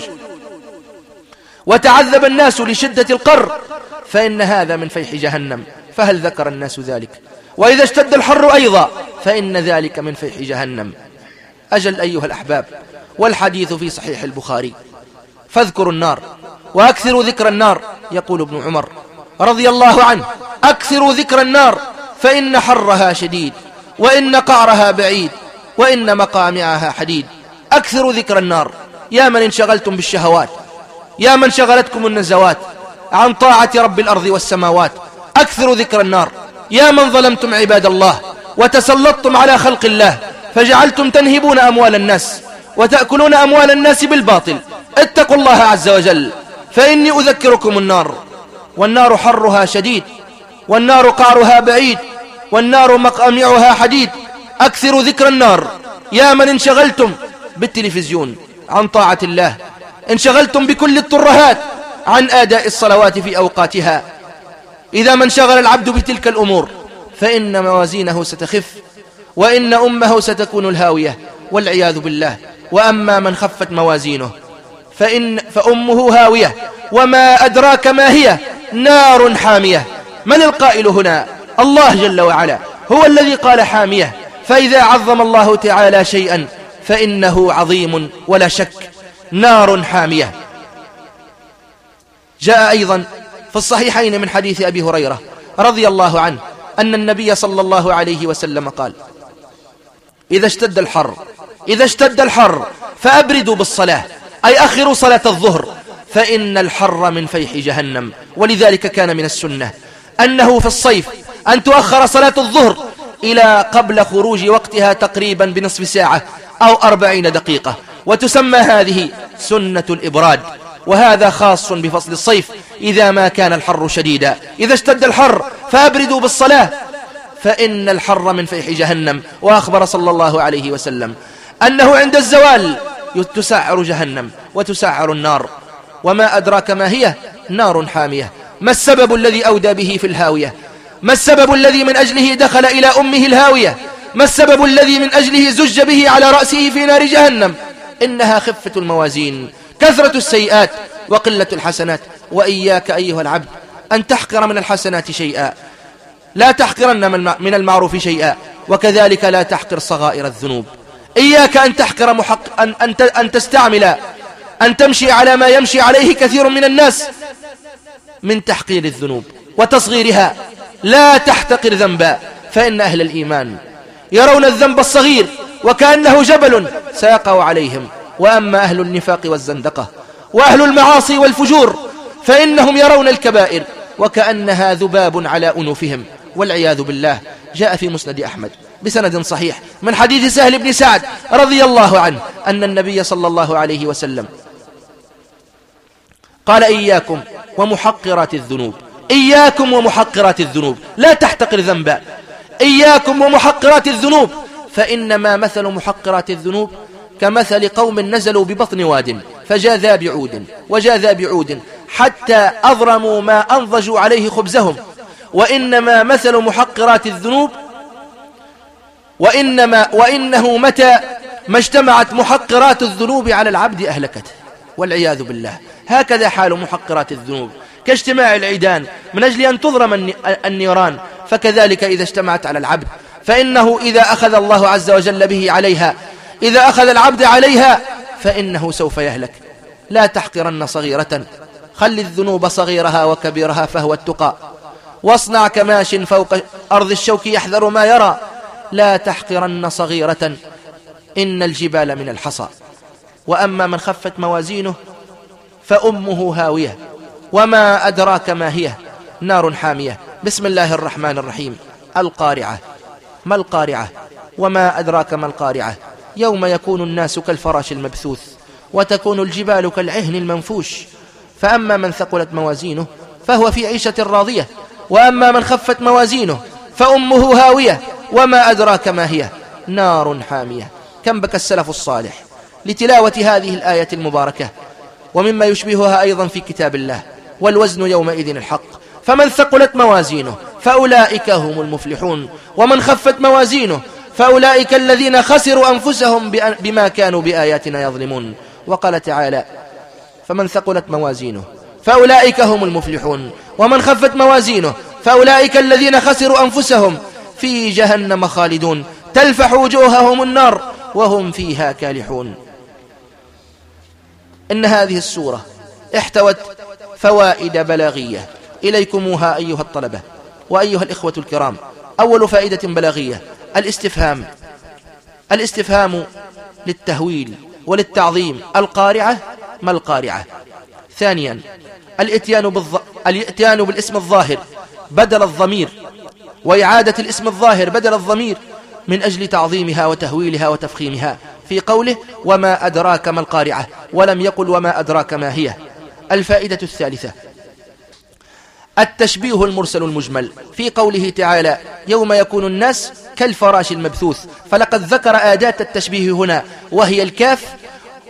وتعذب الناس لشدة القر فإن هذا من فيح جهنم. فهل ذكر الناس ذلك؟ وإذا اشتد الحر أيضا فإن ذلك من فيح جهنم. أجل أيها الأحباب والحديث في صحيح البخاري. فاذكروا النار وأكثروا ذكر النار يقول ابن عمر رضي الله عنه. أكثروا ذكر النار فإن حرها شديد وإن قعرها بعيد وإن مقامعها حديد. أكثروا ذكر النار. يا من انشغلتم بالشهوات يا من شغلتكم النزوات عن طاعة رب الأرض والسماوات. أكثروا ذكر النار. يا من ظلمتم عباد الله وتسلطتم على خلق الله فجعلتم تنهبون أموال الناس وتأكلون أموال الناس بالباطل. اتقوا الله عز وجل فإني أذكركم النار. والنار حرها شديد والنار قعرها بعيد والنار مقامعها حديد. أكثروا ذكر النار. يا من انشغلتم بالتلفزيون عن طاعة الله. انشغلتم بكل الترهات عن آداء الصلوات في أوقاتها. إذا ما انشغل العبد بتلك الأمور فإن موازينه ستخف. وإن أمه ستكون الهاوية والعياذ بالله. وأما من خفت موازينه فإن فأمه هاوية. وما أدراك ما هي؟ نار حامية. من القائل هنا؟ الله جل وعلا. هو الذي قال حامية. فإذا عظم الله تعالى شيئا فإنه عظيم ولا شك. نار حامية. جاء أيضا في الصحيحين من حديث أبي هريرة رضي الله عنه أن النبي صلى الله عليه وسلم قال إذا اشتد الحر إذا اشتد الحر فأبردوا بالصلاة أي أخروا صلاة الظهر فإن الحر من فيح جهنم ولذلك كان من السنة أنه في الصيف أن تؤخر صلاة الظهر إلى قبل خروج وقتها تقريبا بنصف ساعة أو أربعين دقيقة وتسمى هذه سنة الإبراد وهذا خاص بفصل الصيف إذا ما كان الحر شديدا إذا اشتد الحر فأبردوا بالصلاة فإن الحر من فيح جهنم. وأخبر صلى الله عليه وسلم أنه عند الزوال تسعر جهنم وتسعر النار. وما أدراك ما هي؟ نار حامية. ما السبب الذي أودى به في الهاوية؟ ما السبب الذي من أجله دخل إلى أمه الهاوية؟ ما السبب الذي من أجله زج به على رأسه في نار جهنم؟ إنها خفة الموازين كثرة السيئات وقلة الحسنات. وإياك أيها العبد أن تحقر من الحسنات شيئا. لا تحقرن من المعروف شيئا وكذلك لا تحقر صغائر الذنوب. إياك أن تحقر محق أن, أن, أن تستعمل أن تمشي على ما يمشي عليه كثير من الناس من تحقير الذنوب وتصغيرها. لا تحتقر ذنبا فإن أهل الإيمان يرون الذنب الصغير وكأنه جبل سيقع عليهم. وأما أهل النفاق والزندقة وأهل المعاصي والفجور فإنهم يرون الكبائر وكأنها ذباب على أنوفهم. والعياذ بالله جاء في مسند أحمد بسند صحيح من حديث سهل بن سعد رضي الله عنه أن النبي صلى الله عليه وسلم قال إياكم ومحقرات الذنوب إياكم ومحقرات الذنوب لا تحتقر ذنبا إياكم ومحقرات الذنوب فإنما مثل محقرات الذنوب كمثل قوم نزلوا ببطن واد فجاء ذا بعود وجاء ذا بعود حتى أضرموا ما أنضجوا عليه خبزهم وإنما مثل محقرات الذنوب وإنما وإنه متى ما اجتمعت محقرات الذنوب على العبد أهلكته. والعياذ بالله. هكذا حال محقرات الذنوب. كاجتماع العيدان من أجل أن تضرم النيران فكذلك إذا اجتمعت على العبد. فإنه إذا أخذ الله عز وجل به عليها إذا أخذ العبد عليها فإنه سوف يهلك. لا تحقرن صغيرة. خل الذنوب صغيرها وكبيرها فهو التقى. واصنع كماش فوق أرض الشوك يحذر ما يرى. لا تحقرن صغيرة إن الجبال من الحصى. وأما من خفت موازينه فأمه هاوية. وما أدراك ما هي؟ نار حامية. بسم الله الرحمن الرحيم. القارعة. ما القارعة؟ وما أدراك ما القارعة؟ يوم يكون الناس كالفراش المبثوث وتكون الجبال كالعهن المنفوش. فأما من ثقلت موازينه فهو في عيشة راضية. وأما من خفت موازينه فأمه هاوية وما أدراك ما هي؟ نار حامية. كم بك السلف الصالح لتلاوة هذه الآية المباركة؟ ومما يشبهها أيضا في كتاب الله والوزن يومئذ الحق. فمن ثقلت موازينه فأولئك هم المفلحون. ومن خفت موازينه فأولئك الذين خسروا أنفسهم بما كانوا بآياتنا يظلمون. وقال تعالى فمن ثقلت موازينه فأولئك هم المفلحون. ومن خفت موازينه فأولئك الذين خسروا أنفسهم في جهنم خالدون. تلفح وجوههم النار وهم فيها كالحون. إن هذه السورة احتوت فوائد بلاغية. إليكموها أيها الطلبة وأيها الإخوة الكرام. أول فائدة بلاغية الاستفهام. الاستفهام للتهويل وللتعظيم. القارعة ما القارعة؟ ثانيا الإتيان, بالض... الإتيان بالاسم الظاهر بدل الضمير وإعادة الاسم الظاهر بدل الضمير من أجل تعظيمها وتهويلها وتفخيمها. في قوله وما أدراك ما القارعة ولم يقل وما أدراك ما هي الفائدة الثالثة. التشبيه المرسل المجمل. في قوله تعالى يوم يكون الناس كالفراش المبثوث فلقد ذكر آداة التشبيه هنا وهي الكاف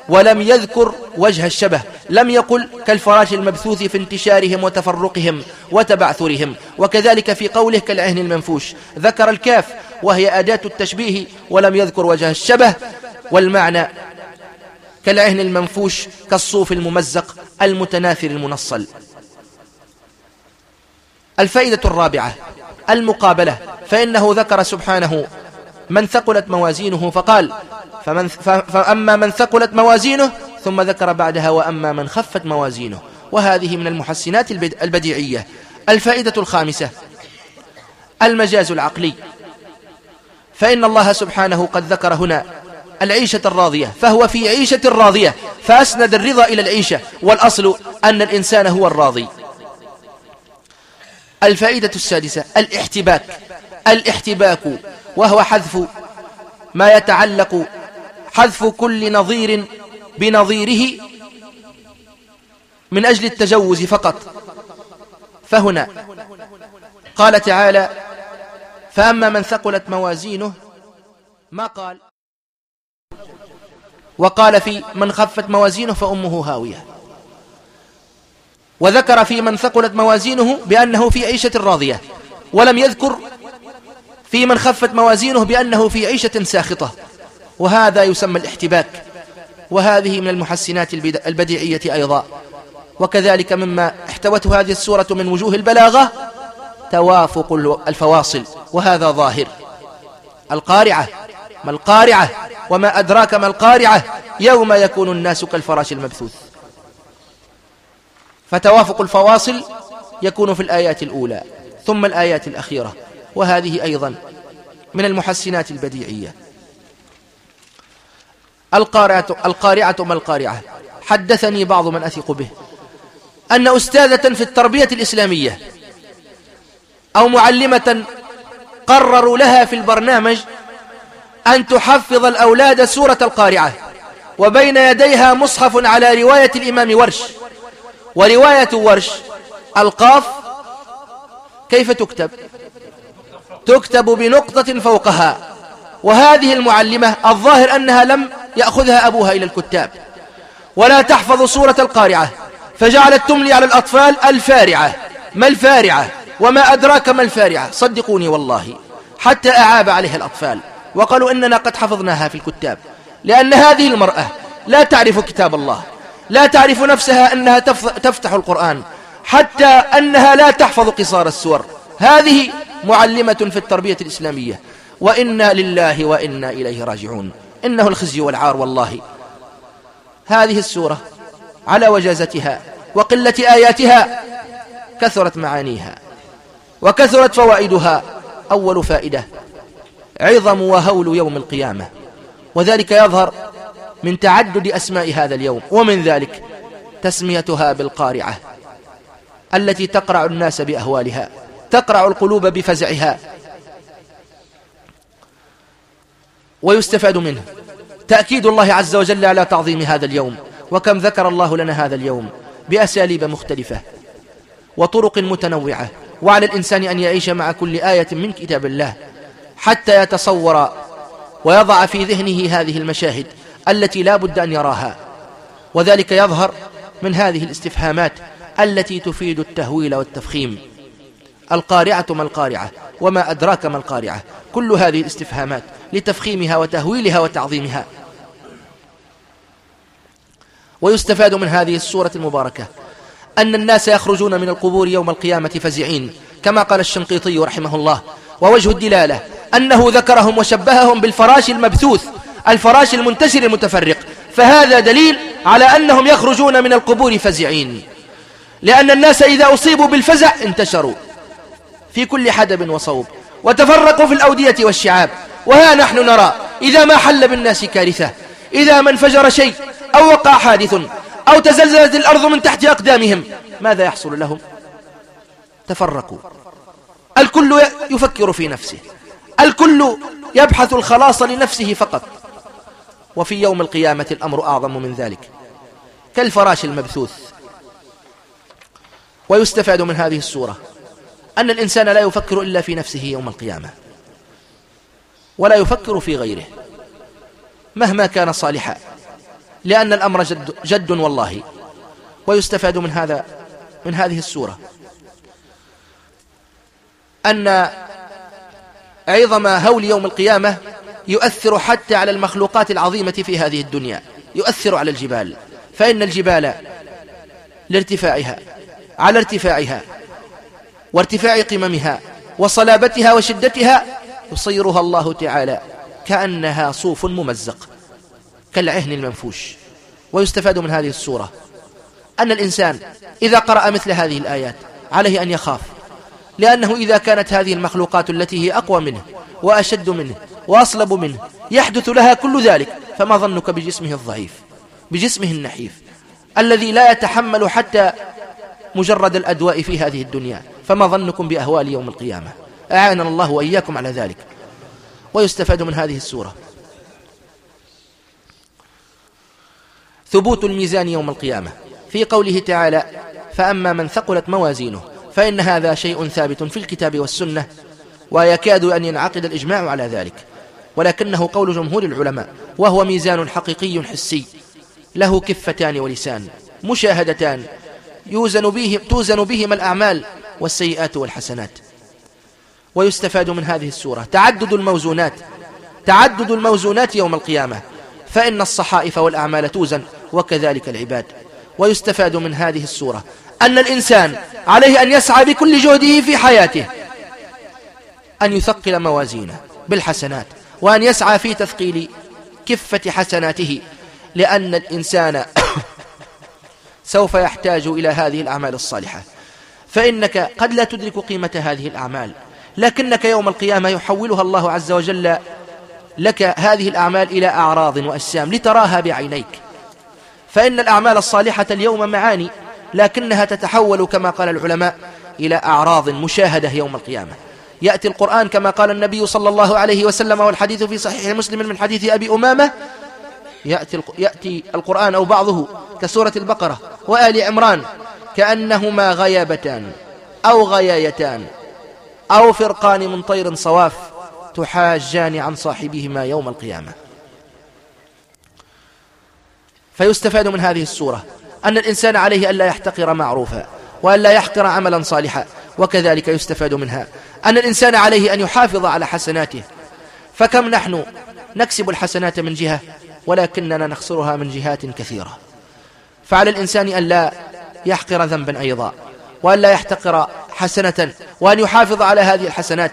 ولم يذكر وجه الشبه لم يقل كالفراش المبثوث في انتشارهم وتفرقهم وتبعثرهم وكذلك في قوله كالعهن المنفوش ذكر الكاف وهي أداة التشبيه ولم يذكر وجه الشبه والمعنى كالعهن المنفوش كالصوف الممزق المتناثر المنصل. الفائدة الرابعة المقابلة فإنه ذكر سبحانه من ثقلت موازينه فقال فمن فأما من ثقلت موازينه ثم ذكر بعدها وأما من خفت موازينه. وهذه من المحسنات البديعية. الفائدة الخامسة المجاز العقلي. فإن الله سبحانه قد ذكر هنا العيشة الراضية فهو في عيشة راضية فأسند الرضا إلى العيشة والأصل أن الإنسان هو الراضي. الفائدة السادسة الاحتباك. الاحتباك وهو حذف ما يتعلق حذف كل نظير بنظيره من أجل التجوز فقط. فهنا قال تعالى فأما من ثقلت موازينه ما قال؟ وقال في من خفت موازينه فأمه هاوية. وذكر في من ثقلت موازينه بأنه في عيشة راضية ولم يذكر في من خفت موازينه بأنه في عيشة ساخطة. وهذا يسمى الاحتباك. وهذه من المحسنات البديعية أيضا. وكذلك مما احتوته هذه السورة من وجوه البلاغة توافق الفواصل. وهذا ظاهر. القارعة. ما القارعة؟ وما أدراك ما القارعة؟ يوم يكون الناس كالفراش المبثوث. فتوافق الفواصل يكون في الآيات الأولى. ثم الآيات الأخيرة. وهذه أيضا من المحسنات البديعية. القارعة, القارعة ما القارعة؟ حدثني بعض من أثق به. أن أستاذة في التربية الإسلامية أو معلمة قرروا لها في البرنامج أن تحفظ الأولاد سورة القارعة وبين يديها مصحف على رواية الإمام ورش. ورواية ورش القاف كيف تكتب؟ تكتب بنقطة فوقها. وهذه المعلمة الظاهر أنها لم يأخذها أبوها إلى الكتاب. ولا تحفظ سورة القارعة. فجعلت تملي على الأطفال الفارعة. ما الفارعة؟ وما أدراك ما الفارعة؟ صدقوني والله. حتى أعاب عليها الأطفال. وقالوا إننا قد حفظناها في الكتاب. لأن هذه المرأة لا تعرف كتاب الله. لا تعرف نفسها أنها تفتح القرآن. حتى أنها لا تحفظ قصار السور. هذه معلمة في التربية الإسلامية. وإنا لله وإنا إليه راجعون. إنه الخزي والعار والله. هذه السورة على وجازتها وقلة آياتها كثرت معانيها وكثرت فوائدها. أول فائدة عظم وهول يوم القيامة. وذلك يظهر من تعدد أسماء هذا اليوم. ومن ذلك تسميتها بالقارعة التي تقرع الناس بأهوالها. تقرع القلوب بفزعها. ويستفاد منه. تأكيد الله عز وجل على تعظيم هذا اليوم. وكم ذكر الله لنا هذا اليوم بأساليب مختلفة وطرق متنوعة. وعلى الإنسان أن يعيش مع كل آية من كتاب الله حتى يتصور ويضع في ذهنه هذه المشاهد التي لا بد أن يراها. وذلك يظهر من هذه الاستفهامات التي تفيد التهويل والتفخيم. القارعة ما القارعة وما أدراك ما القارعة. كل هذه الاستفهامات لتفخيمها وتهويلها وتعظيمها. ويستفاد من هذه السورة المباركة أن الناس يخرجون من القبور يوم القيامة فزعين كما قال الشنقيطي رحمه الله. ووجه الدلالة أنه ذكرهم وشبههم بالفراش المبثوث الفراش المنتشر المتفرق. فهذا دليل على أنهم يخرجون من القبور فزعين. لأن الناس إذا أصيبوا بالفزع انتشروا. في كل حدب وصوب. وتفرقوا في الأودية والشعاب. وها نحن نرى إذا ما حل بالناس كارثة. إذا ما انفجر شيء أو وقع حادث أو تزلزلت الأرض من تحت أقدامهم ماذا يحصل لهم؟ تفرقوا. الكل يفكر في نفسه. الكل يبحث الخلاص لنفسه فقط. وفي يوم القيامة الأمر أعظم من ذلك. كالفراش المبثوث. ويستفاد من هذه السورة أن الإنسان لا يفكر إلا في نفسه يوم القيامة ولا يفكر في غيره مهما كان صالحا لأن الأمر جد, جد والله ويستفاد من هذا من هذه السورة أن عظم هول يوم القيامة يؤثر حتى على المخلوقات العظيمة في هذه الدنيا يؤثر على الجبال فإن الجبال لارتفاعها على ارتفاعها وارتفاع قممها وصلابتها وشدتها يصيرها الله تعالى كأنها صوف ممزق كالعهن المنفوش ويستفاد من هذه السورة أن الإنسان إذا قرأ مثل هذه الآيات عليه أن يخاف لأنه إذا كانت هذه المخلوقات التي هي أقوى منه وأشد منه وأصلب منه يحدث لها كل ذلك فما ظنك بجسمه الضعيف بجسمه النحيف الذي لا يتحمل حتى مجرد الأدواء في هذه الدنيا فما ظنكم بأهوال يوم القيامة؟ أعاننا الله وإياكم على ذلك. ويستفاد من هذه السورة. ثبوت الميزان يوم القيامة. في قوله تعالى فأما من ثقلت موازينه فإن هذا شيء ثابت في الكتاب والسنة ويكاد أن ينعقد الإجماع على ذلك. ولكنه قول جمهور العلماء وهو ميزان حقيقي حسي له كفتان ولسان مشاهدتان يوزن به توزن بهما الأعمال والسيئات والحسنات. ويستفاد من هذه السورة. تعدد الموزونات. تعدد الموزونات يوم القيامة. فإن الصحائف والأعمال توزن وكذلك العباد. ويستفاد من هذه السورة. أن الإنسان عليه أن يسعى بكل جهده في حياته. أن يثقل موازينه بالحسنات. وأن يسعى في تثقيل كفة حسناته. لأن الإنسان <coughs> سوف يحتاج إلى هذه الأعمال الصالحة. فإنك قد لا تدرك قيمة هذه الأعمال. لكنك يوم القيامة يحولها الله عز وجل لك هذه الأعمال إلى أعراض وأسام لتراها بعينيك. فإن الأعمال الصالحة اليوم معاني لكنها تتحول كما قال العلماء إلى أعراض مشاهدة يوم القيامة. يأتي القرآن كما قال النبي صلى الله عليه وسلم والحديث في صحيح مسلم من حديث أبي أمامة. يأتي, يأتي القرآن أو بعضه كسورة البقرة وآل عمران كأنهما غيابتان أو غيايتان أو فرقان من طير صواف تحاجان عن صاحبهما يوم القيامة. فيستفاد من هذه السورة أن الإنسان عليه ألا يحتقر معروفا وألا يحقر عملا صالحا وكذلك يستفاد منها أن الإنسان عليه أن يحافظ على حسناته. فكم نحن نكسب الحسنات من جهة ولكننا نخسرها من جهات كثيرة. فعلى الإنسان أن لا يحقر ذنبا أيضا وأن لا يحتقر حسنة وأن يحافظ على هذه الحسنات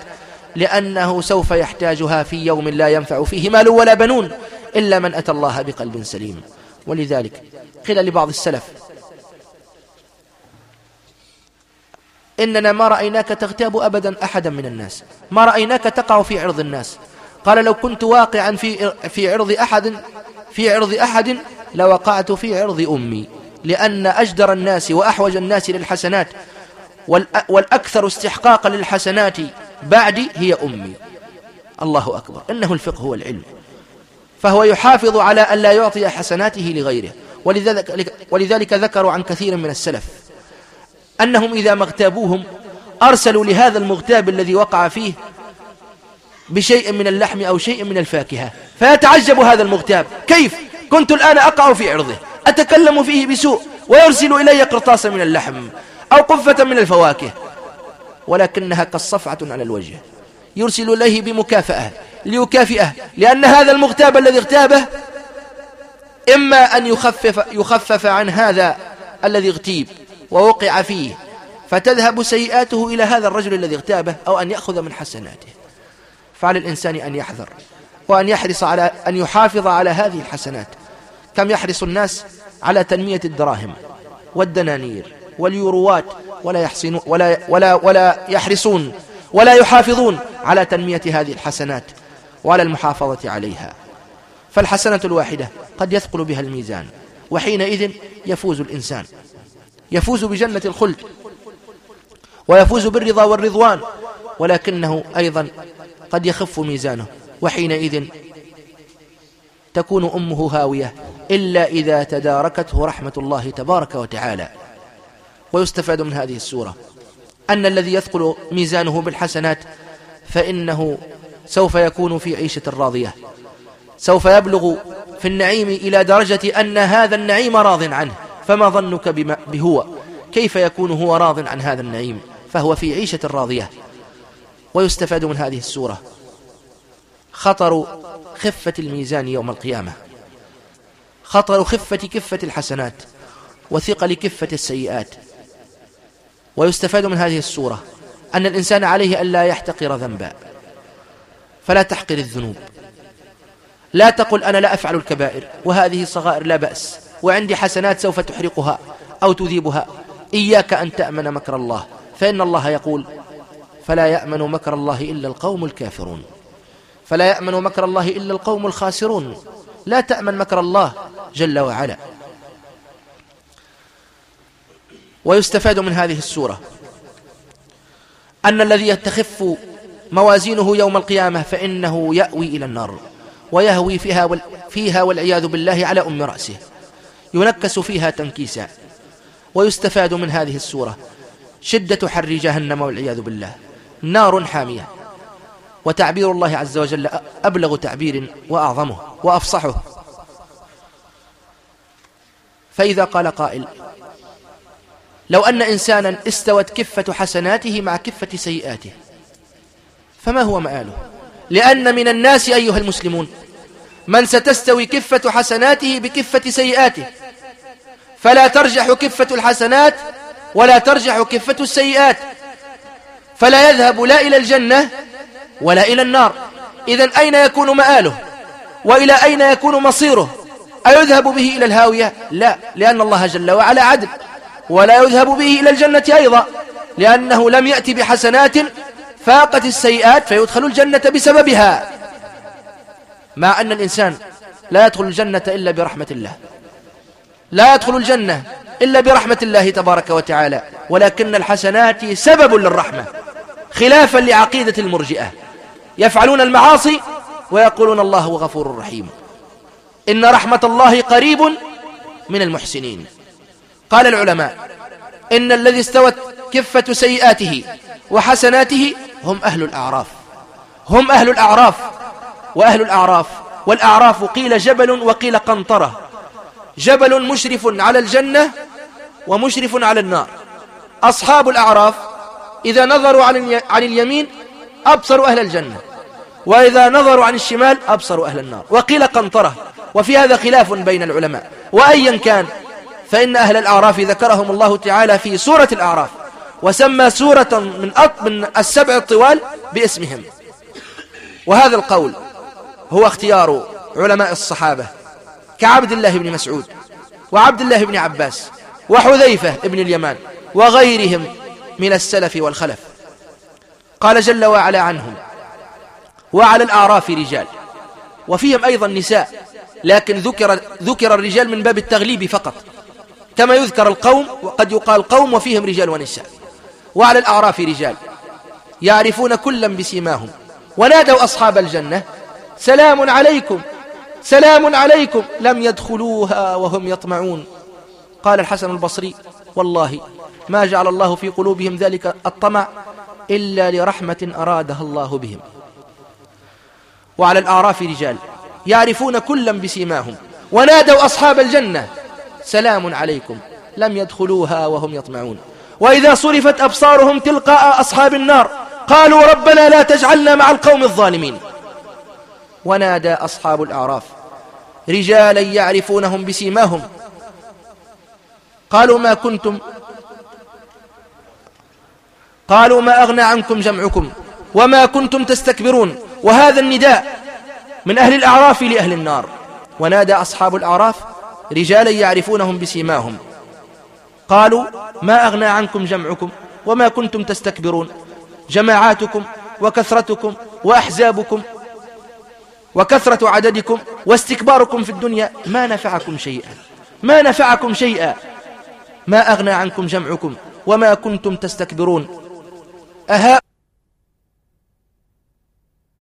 لأنه سوف يحتاجها في يوم لا ينفع فيه مال ولا بنون إلا من أتى الله بقلب سليم. ولذلك قيل لبعض السلف إننا ما رأيناك تغتاب أبدا أحدا من الناس ما رأيناك تقع في عرض الناس. قال لو كنت واقعا في في عرض أحد في عرض أحد لوقعت في عرض أمي. لأن أجدر الناس وأحوج الناس للحسنات والأكثر استحقاقا للحسنات بعدي هي أمي. الله أكبر. إنه الفقه هو العلم. فهو يحافظ على أن لا يعطي حسناته لغيره. ولذلك, ولذلك ذكروا عن كثير من السلف أنهم إذا ما اغتابوهم أرسلوا لهذا المغتاب الذي وقع فيه بشيء من اللحم أو شيء من الفاكهة. فيتعجب هذا المغتاب. كيف؟ كنت الآن أقع في عرضه. أتكلم فيه بسوء ويرسل إلي قرطاسا من اللحم أو قفة من الفواكه ولكنها كالصفعة على الوجه. يرسل إليه بمكافأة ليكافئه لأن هذا المغتاب الذي اغتابه إما أن يخفف, يخفف عن هذا الذي اغتيب ووقع فيه فتذهب سيئاته إلى هذا الرجل الذي اغتابه أو أن يأخذ من حسناته. فعلى الإنسان أن يحذر وأن يحرص على أن يحافظ على هذه الحسنات. كم يحرص الناس على تنمية الدراهم والدنانير واليوروات ولا ولا ولا ولا يحرصون ولا يحافظون على تنمية هذه الحسنات وعلى المحافظة عليها. فالحسنة الواحدة قد يثقل بها الميزان وحينئذ يفوز الإنسان يفوز بجنة الخلد ويفوز بالرضا والرضوان ولكنه أيضا قد يخف ميزانه وحينئذ تكون أمه هاوية إلا إذا تداركته رحمة الله تبارك وتعالى. ويستفاد من هذه السورة. أن الذي يثقل ميزانه بالحسنات فإنه سوف يكون في عيشة راضية. سوف يبلغ في النعيم إلى درجة أن هذا النعيم راض عنه. فما ظنك بهو؟ كيف يكون هو راض عن هذا النعيم؟ فهو في عيشة راضية. ويستفاد من هذه السورة. خطر خفة الميزان يوم القيامة. خطر خفة كفة الحسنات وثقل كفة السيئات. ويستفاد من هذه السورة أن الإنسان عليه أن لا يحتقر ذنبا. فلا تحقر الذنوب. لا تقل أنا لا أفعل الكبائر وهذه صغائر لا بأس وعندي حسنات سوف تحرقها أو تذيبها. إياك أن تأمن مكر الله. فإن الله يقول فلا يأمن مكر الله إلا القوم الكافرون. فلا يأمن مكر الله إلا القوم الخاسرون. لا تأمن مكر الله جل وعلا. ويستفاد من هذه السورة أن الذي يتخف موازينه يوم القيامة فإنه يأوي إلى النار ويهوي فيها, فيها والعياذ بالله على أم رأسه. ينكس فيها تنكيسا. ويستفاد من هذه السورة شدة حر جهنم والعياذ بالله. نار حامية. وتعبير الله عز وجل أبلغ تعبير وأعظمه وأفصحه. فإذا قال قائل لو أن إنسانا استوت كفة حسناته مع كفة سيئاته فما هو مآله؟ لأن من الناس أيها المسلمون من ستستوي كفة حسناته بكفة سيئاته فلا ترجح كفة الحسنات ولا ترجح كفة السيئات فلا يذهب لا إلى الجنة ولا إلى النار. إذا أين يكون مآله؟ وإلى أين يكون مصيره؟ أيذهب به إلى الهاوية؟ لا لأن الله جل وعلا عدل. ولا يذهب به إلى الجنة أيضا لأنه لم يأتي بحسنات فاقت السيئات فيدخل الجنة بسببها. مع أن الإنسان لا يدخل الجنة إلا برحمة الله. لا يدخل الجنة إلا برحمة الله تبارك وتعالى. ولكن الحسنات سبب للرحمة خلافا لعقيدة المرجئة. يفعلون المعاصي ويقولون الله غفور رحيم. إن رحمة الله قريب من المحسنين. قال العلماء إن الذي استوت كفة سيئاته وحسناته هم أهل الأعراف. هم أهل الأعراف وأهل الأعراف والأعراف قيل جبل وقيل قنطرة. جبل مشرف على الجنة ومشرف على النار. أصحاب الأعراف إذا نظروا عن اليمين أبصروا أهل الجنة. وإذا نظروا عن الشمال أبصروا أهل النار. وقيل قنطرة. وفي هذا خلاف بين العلماء. وأيا كان فإن أهل الأعراف ذكرهم الله تعالى في سورة الأعراف. وسمى سورة من, من السبع الطوال باسمهم. وهذا القول هو اختيار علماء الصحابة كعبد الله بن مسعود وعبد الله بن عباس وحذيفة بن اليمان وغيرهم من السلف والخلف. قال جل وعلا عنهم وعلى الأعراف رجال. وفيهم أيضا نساء لكن ذكر, ذكر الرجال من باب التغليب فقط. كما يذكر القوم وقد يقال قوم وفيهم رجال ونساء. وعلى الأعراف رجال يعرفون كلا بسيماهم. ونادوا أصحاب الجنة سلام عليكم سلام عليكم. لم يدخلوها وهم يطمعون. قال الحسن البصري والله ما جعل الله في قلوبهم ذلك الطمع إلا لرحمة أرادها الله بهم. وعلى الأعراف رجال يعرفون كلا بسيماهم ونادوا أصحاب الجنة سلام عليكم لم يدخلوها وهم يطمعون. وإذا صرفت أبصارهم تلقاء أصحاب النار قالوا ربنا لا تجعلنا مع القوم الظالمين. ونادى أصحاب الأعراف رجالا يعرفونهم بسيماهم. قالوا ما كنتم قالوا ما أغنى عنكم جمعكم وما كنتم تستكبرون. وهذا النداء من أهل الأعراف لأهل النار. ونادى أصحاب الأعراف رجالا يعرفونهم بسيماهم. قالوا ما أغنى عنكم جمعكم وما كنتم تستكبرون. جماعاتكم وكثرتكم وأحزابكم وكثرة عددكم واستكباركم في الدنيا ما نفعكم شيئا. ما نفعكم شيئا. ما أغنى عنكم جمعكم وما كنتم تستكبرون. أها